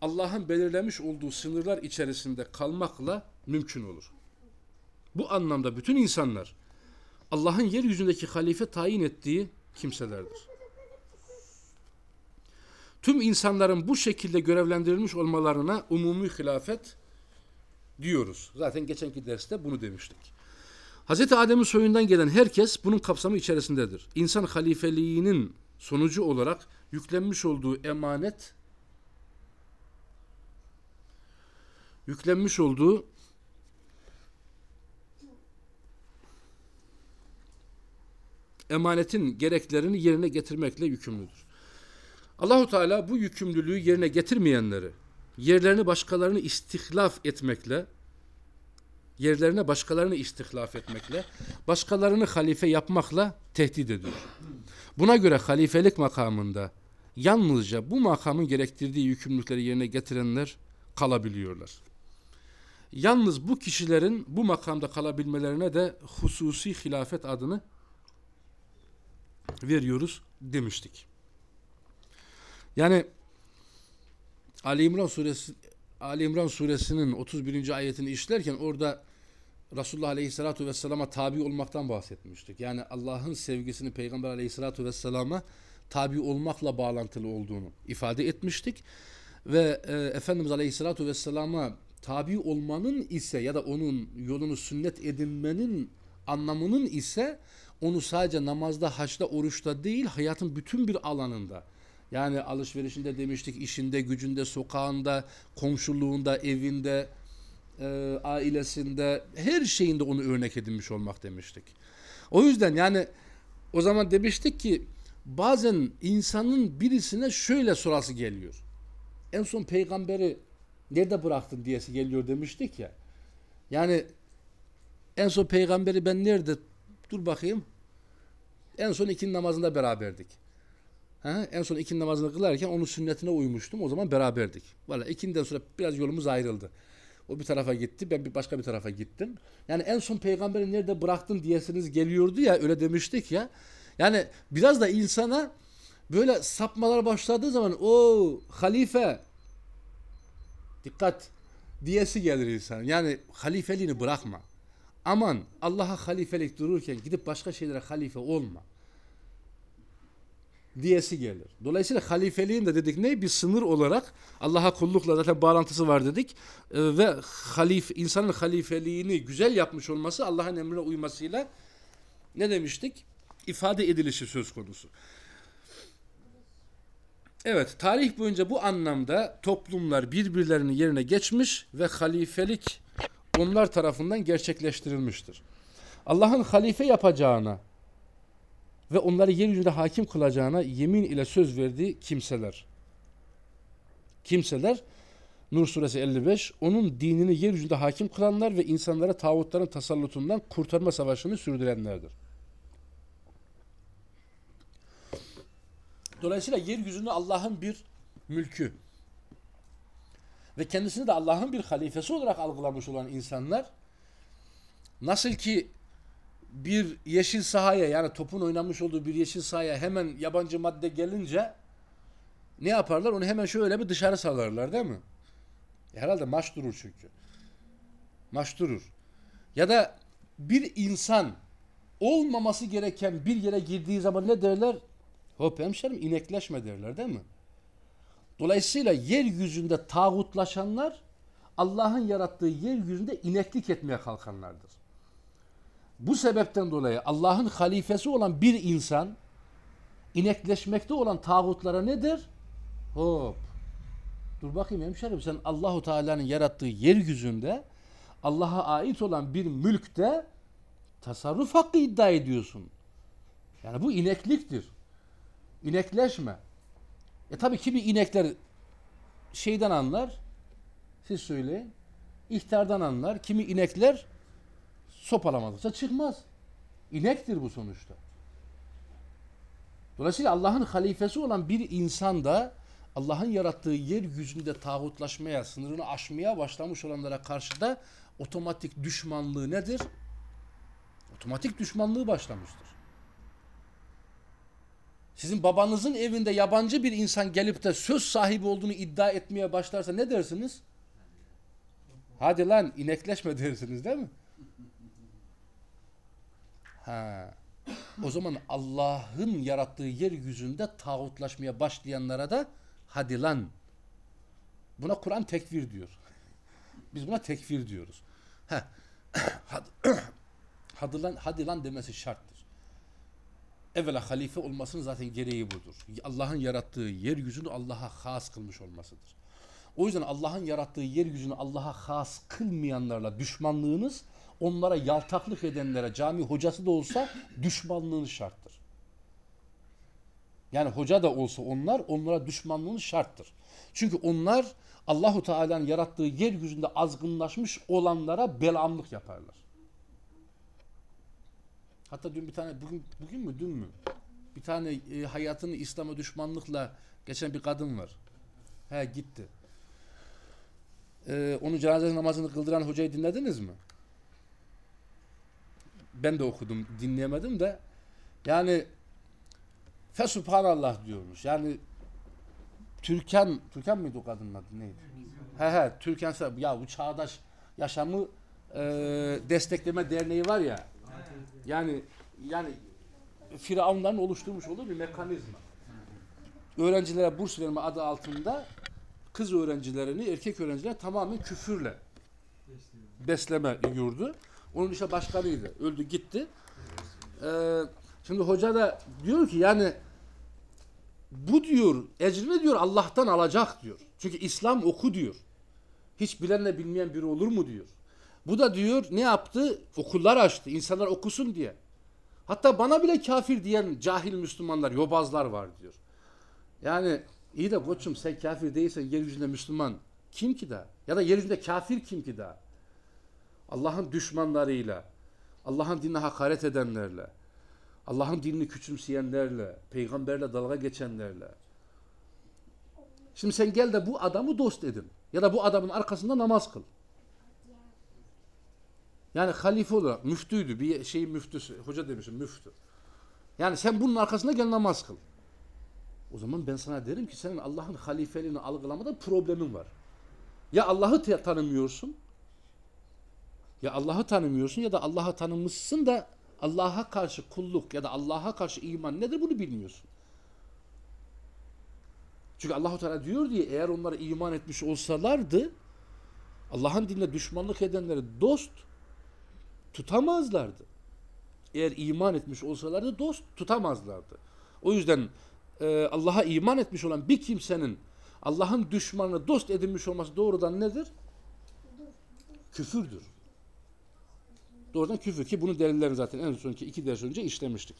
Allah'ın belirlemiş olduğu sınırlar içerisinde kalmakla mümkün olur. Bu anlamda bütün insanlar Allah'ın yeryüzündeki halife tayin ettiği kimselerdir. Tüm insanların bu şekilde görevlendirilmiş olmalarına umumi hilafet diyoruz. Zaten geçenki derste bunu demiştik. Hz. Adem'in soyundan gelen herkes bunun kapsamı içerisindedir. İnsan halifeliğinin sonucu olarak yüklenmiş olduğu emanet yüklenmiş olduğu emanetin gereklerini yerine getirmekle yükümlüdür. Allahu Teala bu yükümlülüğü yerine getirmeyenleri yerlerini başkalarını istihlaf etmekle yerlerine başkalarını istihlaf etmekle başkalarını halife yapmakla tehdit ediyor. Buna göre halifelik makamında yalnızca bu makamın gerektirdiği yükümlülükleri yerine getirenler kalabiliyorlar. Yalnız bu kişilerin bu makamda kalabilmelerine de hususi hilafet adını veriyoruz demiştik. Yani Ali İmran suresi Ali İmran suresinin 31. ayetini işlerken orada Resulullah Aleyhisselatü Vesselam'a tabi olmaktan bahsetmiştik. Yani Allah'ın sevgisini Peygamber Aleyhisselatü Vesselam'a tabi olmakla bağlantılı olduğunu ifade etmiştik. Ve e, Efendimiz Aleyhisselatü Vesselam'a tabi olmanın ise ya da onun yolunu sünnet edinmenin anlamının ise onu sadece namazda, haçta, oruçta değil hayatın bütün bir alanında Yani alışverişinde demiştik, işinde, gücünde, sokağında, komşuluğunda, evinde, e, ailesinde, her şeyinde onu örnek edinmiş olmak demiştik. O yüzden yani o zaman demiştik ki bazen insanın birisine şöyle sorası geliyor. En son peygamberi nerede bıraktın diyesi geliyor demiştik ya. Yani en son peygamberi ben nerede dur bakayım. En son ikindi namazında beraberdik. Ha? En son ikindi namazını kılarken onun sünnetine uymuştum. O zaman beraberdik. Valla ikinden sonra biraz yolumuz ayrıldı. O bir tarafa gitti, ben bir başka bir tarafa gittim. Yani en son peygamberi nerede bıraktın diyesiniz geliyordu ya, öyle demiştik ya. Yani biraz da insana böyle sapmalar başladığı zaman o halife dikkat diyesi gelir insan. Yani halifeliğini bırakma. Aman Allah'a halifelik dururken gidip başka şeylere halife olma. Diyesi gelir. Dolayısıyla halifeliğin de dedik ne? Bir sınır olarak Allah'a kullukla zaten bağlantısı var dedik. Ee, ve halif, insanın halifeliğini güzel yapmış olması Allah'ın emrine uymasıyla ne demiştik? ifade edilişi söz konusu. Evet, tarih boyunca bu anlamda toplumlar birbirlerinin yerine geçmiş ve halifelik onlar tarafından gerçekleştirilmiştir. Allah'ın halife yapacağına ve onları yeryüzünde hakim kılacağına yemin ile söz verdiği kimseler. Kimseler Nur suresi 55 onun dinini yeryüzünde hakim kılanlar ve insanlara tağutların tasallutundan kurtarma savaşını sürdürenlerdir. Dolayısıyla yeryüzünde Allah'ın bir mülkü ve kendisini de Allah'ın bir halifesi olarak algılamış olan insanlar nasıl ki bir yeşil sahaya yani topun oynanmış olduğu bir yeşil sahaya hemen yabancı madde gelince ne yaparlar? Onu hemen şöyle bir dışarı salarlar değil mi? E herhalde maç durur çünkü. Maç durur. Ya da bir insan olmaması gereken bir yere girdiği zaman ne derler? Hop hemşerim inekleşme derler değil mi? Dolayısıyla yeryüzünde tağutlaşanlar Allah'ın yarattığı yeryüzünde ineklik etmeye kalkanlardır. Bu sebepten dolayı Allah'ın halifesi olan bir insan inekleşmekte olan tağutlara nedir? Hop. Dur bakayım hemşerim sen Allahu Teala'nın yarattığı yeryüzünde Allah'a ait olan bir mülkte tasarruf hakkı iddia ediyorsun. Yani bu inekliktir. İnekleşme. E tabii kimi inekler şeyden anlar, siz söyleyin, ihtardan anlar, kimi inekler sopalamadıkça çıkmaz. İnektir bu sonuçta. Dolayısıyla Allah'ın halifesi olan bir insan da Allah'ın yarattığı yeryüzünde tağutlaşmaya, sınırını aşmaya başlamış olanlara karşı da otomatik düşmanlığı nedir? Otomatik düşmanlığı başlamıştır. Sizin babanızın evinde yabancı bir insan gelip de söz sahibi olduğunu iddia etmeye başlarsa ne dersiniz? Hadi lan inekleşme (laughs) dersiniz değil mi? Ha. O zaman Allah'ın yarattığı yeryüzünde tağutlaşmaya başlayanlara da hadi lan. Buna Kur'an tekfir diyor. Biz buna tekfir diyoruz. Ha. (coughs) hadi, (coughs) hadi lan, hadi lan demesi şarttır. Evvela halife olmasının zaten gereği budur. Allah'ın yarattığı yeryüzünü Allah'a has kılmış olmasıdır. O yüzden Allah'ın yarattığı yeryüzünü Allah'a has kılmayanlarla düşmanlığınız onlara yaltaklık edenlere cami hocası da olsa düşmanlığınız şarttır. Yani hoca da olsa onlar onlara düşmanlığınız şarttır. Çünkü onlar Allahu Teala'nın yarattığı yeryüzünde azgınlaşmış olanlara belamlık yaparlar. Hatta dün bir tane bugün bugün mü dün mü? Bir tane e, hayatını İslam'a düşmanlıkla geçen bir kadın var. He gitti. Ee, onu cenaze namazını kıldıran hocayı dinlediniz mi? Ben de okudum, dinleyemedim de. Yani Fesubhanallah diyormuş. Yani Türkan, Türkan mıydı o kadının adı neydi? He he, Türkan ya bu çağdaş yaşamı e, destekleme derneği var ya. Yani yani Firavunların oluşturmuş olduğu bir mekanizma. Öğrencilere burs verme adı altında kız öğrencilerini, erkek öğrenciler tamamen küfürle besleme yurdu. Onun işte başkanıydı. Öldü gitti. Ee, şimdi hoca da diyor ki yani Bu diyor ecrini diyor Allah'tan alacak diyor. Çünkü İslam oku diyor. Hiç bilenle bilmeyen biri olur mu diyor. Bu da diyor ne yaptı? Okullar açtı. insanlar okusun diye. Hatta bana bile kafir diyen cahil Müslümanlar, yobazlar var diyor. Yani iyi de koçum sen kafir değilsen yeryüzünde Müslüman kim ki daha? Ya da yeryüzünde kafir kim ki daha? Allah'ın düşmanlarıyla, Allah'ın dinine hakaret edenlerle, Allah'ın dinini küçümseyenlerle, peygamberle dalga geçenlerle. Şimdi sen gel de bu adamı dost edin. Ya da bu adamın arkasında namaz kıl. Yani halife olarak müftüydü. Bir şeyin müftüsü. Hoca demişim müftü. Yani sen bunun arkasında gel namaz kıl. O zaman ben sana derim ki senin Allah'ın halifeliğini algılamada problemin var. Ya Allah'ı tanımıyorsun ya Allah'ı tanımıyorsun ya da Allah'ı tanımışsın da Allah'a karşı kulluk ya da Allah'a karşı iman nedir bunu bilmiyorsun. Çünkü Allahu Teala diyor diye eğer onlar iman etmiş olsalardı Allah'ın dinine düşmanlık edenleri dost tutamazlardı. Eğer iman etmiş olsalardı dost tutamazlardı. O yüzden e, Allah'a iman etmiş olan bir kimsenin Allah'ın düşmanını dost edinmiş olması doğrudan nedir? Küfürdür. Doğrudan küfür ki bunun delillerini zaten en sonki iki ders önce işlemiştik.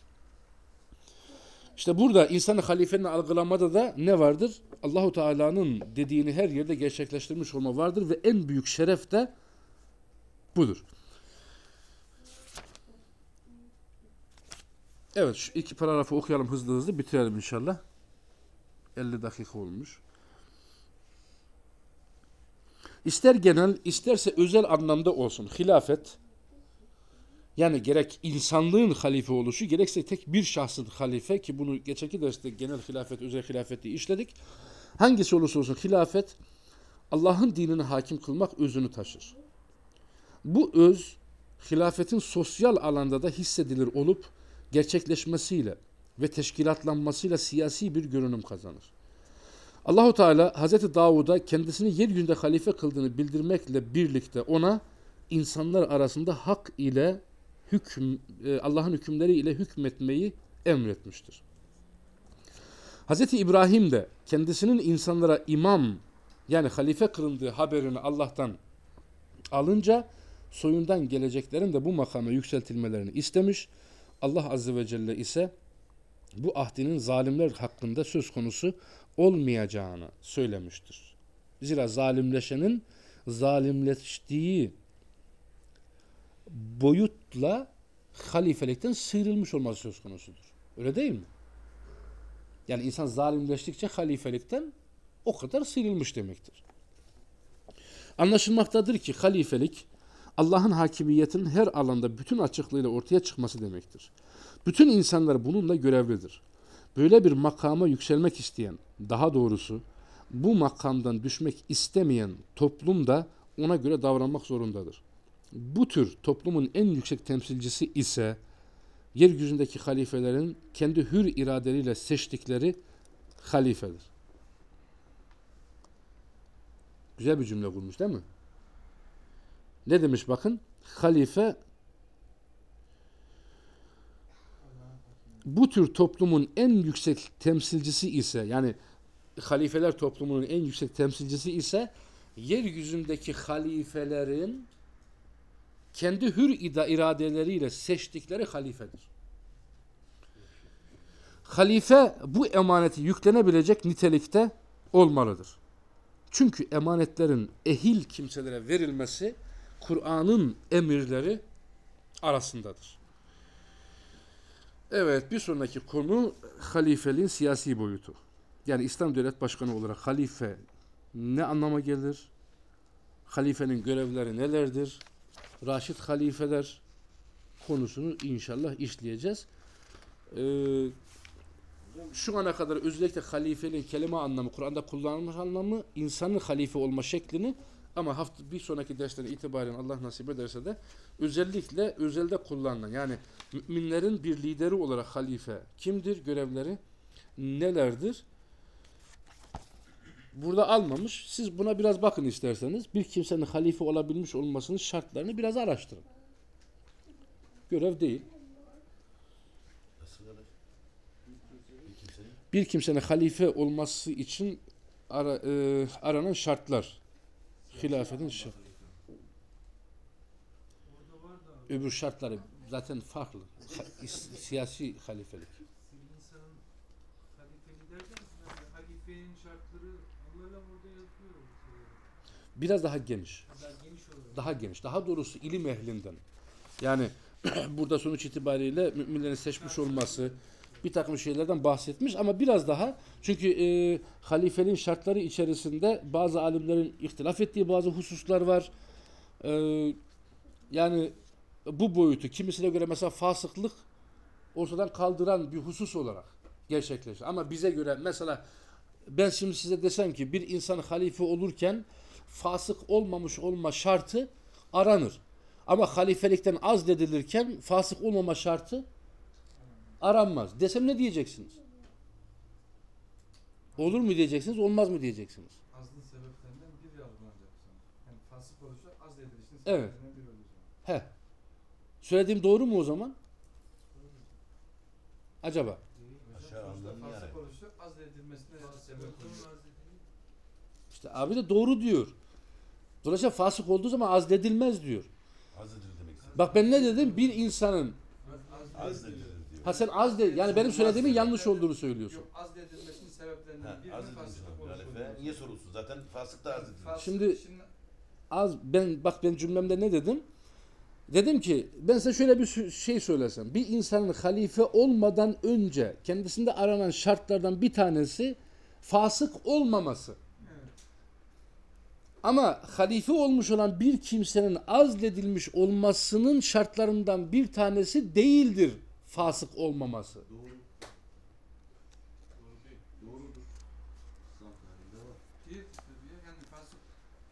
İşte burada insanın halifenin algılamada da ne vardır? Allahu Teala'nın dediğini her yerde gerçekleştirmiş olma vardır ve en büyük şeref de budur. Evet şu iki paragrafı okuyalım hızlı hızlı bitirelim inşallah. 50 dakika olmuş. İster genel isterse özel anlamda olsun hilafet yani gerek insanlığın halife oluşu gerekse tek bir şahsın halife ki bunu geçenki derste genel hilafet özel hilafeti işledik. Hangisi olursa olsun hilafet Allah'ın dinini hakim kılmak özünü taşır. Bu öz hilafetin sosyal alanda da hissedilir olup gerçekleşmesiyle ve teşkilatlanmasıyla siyasi bir görünüm kazanır. Allahu Teala Hazreti Davud'a kendisini yeryüzünde halife kıldığını bildirmekle birlikte ona insanlar arasında hak ile hüküm e, Allah'ın hükümleri ile hükmetmeyi emretmiştir. Hazreti İbrahim de kendisinin insanlara imam yani halife kılındığı haberini Allah'tan alınca soyundan geleceklerin de bu makama yükseltilmelerini istemiş. Allah Azze ve Celle ise bu ahdinin zalimler hakkında söz konusu olmayacağını söylemiştir. Zira zalimleşenin zalimleştiği boyutla halifelikten sıyrılmış olması söz konusudur. Öyle değil mi? Yani insan zalimleştikçe halifelikten o kadar sıyrılmış demektir. Anlaşılmaktadır ki halifelik Allah'ın hakimiyetinin her alanda bütün açıklığıyla ortaya çıkması demektir. Bütün insanlar bununla görevlidir. Böyle bir makama yükselmek isteyen, daha doğrusu bu makamdan düşmek istemeyen toplum da ona göre davranmak zorundadır. Bu tür toplumun en yüksek temsilcisi ise yeryüzündeki halifelerin kendi hür iradeleriyle seçtikleri halifedir. Güzel bir cümle kurmuş değil mi? Ne demiş bakın? Halife bu tür toplumun en yüksek temsilcisi ise yani halifeler toplumunun en yüksek temsilcisi ise yeryüzündeki halifelerin kendi hür iradeleriyle seçtikleri halifedir. Halife bu emaneti yüklenebilecek nitelikte olmalıdır. Çünkü emanetlerin ehil kimselere verilmesi Kur'an'ın emirleri arasındadır. Evet bir sonraki konu halifeliğin siyasi boyutu. Yani İslam Devlet Başkanı olarak halife ne anlama gelir? Halifenin görevleri nelerdir? Raşid halifeler konusunu inşallah işleyeceğiz. Ee, şu ana kadar özellikle halifeliğin kelime anlamı, Kur'an'da kullanılmış anlamı, insanın halife olma şeklini ama hafta bir sonraki dersten itibaren Allah nasip ederse de özellikle özelde kullanılan yani müminlerin bir lideri olarak halife kimdir? Görevleri nelerdir? Burada almamış. Siz buna biraz bakın isterseniz. Bir kimsenin halife olabilmiş olmasının şartlarını biraz araştırın. Görev değil. bir kimsenin halife olması için ara, e, aranan şartlar. Hilafetin şart. Öbür şartları zaten farklı. Siyasi halifelik. Biraz daha geniş. Daha geniş. Daha doğrusu ilim ehlinden. Yani (clears throat) burada sonuç itibariyle müminlerin seçmiş olması bir takım şeylerden bahsetmiş ama biraz daha çünkü e, halifenin şartları içerisinde bazı alimlerin ihtilaf ettiği bazı hususlar var. E, yani bu boyutu kimisine göre mesela fasıklık ortadan kaldıran bir husus olarak gerçekleşir. Ama bize göre mesela ben şimdi size desem ki bir insan halife olurken fasık olmamış olma şartı aranır. Ama halifelikten azledilirken fasık olmama şartı aranmaz. Desem ne diyeceksiniz? Olur mu diyeceksiniz, olmaz mı diyeceksiniz? Azlın sebeplerinden biri algılanacak bu zaman. Yani fasık olursa az edilişinin Evet. sebeplerinden biri olacak. He. Söylediğim doğru mu o zaman? Acaba? Aşağı fasık olursa az edilmesine sebep oluyor. İşte abi de doğru diyor. Dolayısıyla fasık olduğu zaman azledilmez diyor. Az edilir demek istedim. Bak ben ne dedim? Bir insanın Az edilir diyor. ha sen az de yani benim söylediğimin yanlış olduğunu söylüyorsun. Yok az edilmesinin sebeplerinden Ha, biri az de edilir fasık diyor. olursa Halife oluyor. niye sorulsun? Zaten fasık da az. Fasık Şimdi- Az ben bak ben cümlemde ne dedim? Dedim ki ben size şöyle bir şey söylesem. Bir insanın halife olmadan önce kendisinde aranan şartlardan bir tanesi fasık olmaması. Evet. Ama halife olmuş olan bir kimsenin azledilmiş olmasının şartlarından bir tanesi değildir fasık olmaması. Yani fasık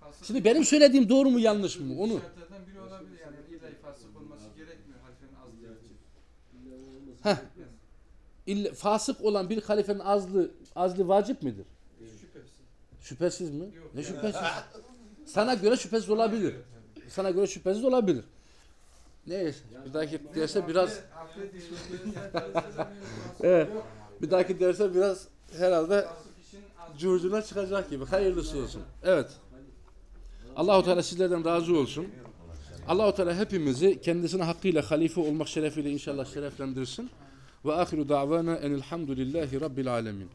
fasık Şimdi benim söylediğim doğru mu yanlış mı onu? şartlardan biri olabilir yani illa fasık olması gerekmiyor halifenin azlığı için. Heh. Yani İlla, fasık olan bir halifenin azlı azlı vacip midir? şüphesiz. Şüphesiz mi? Yok. Ne şüphesiz? (laughs) Sana göre şüphesiz olabilir. Sana göre şüphesiz olabilir. Neyse. Bir dahaki derse biraz (laughs) (laughs) evet, bir dahaki derse biraz herhalde curcuna çıkacak gibi. Hayırlısı olsun. Evet. Allahu Teala sizlerden razı olsun. Allahu Teala hepimizi kendisine hakkıyla halife olmak şerefiyle inşallah şereflendirsin. Ve ahiru davana enilhamdülillahi rabbil alemin.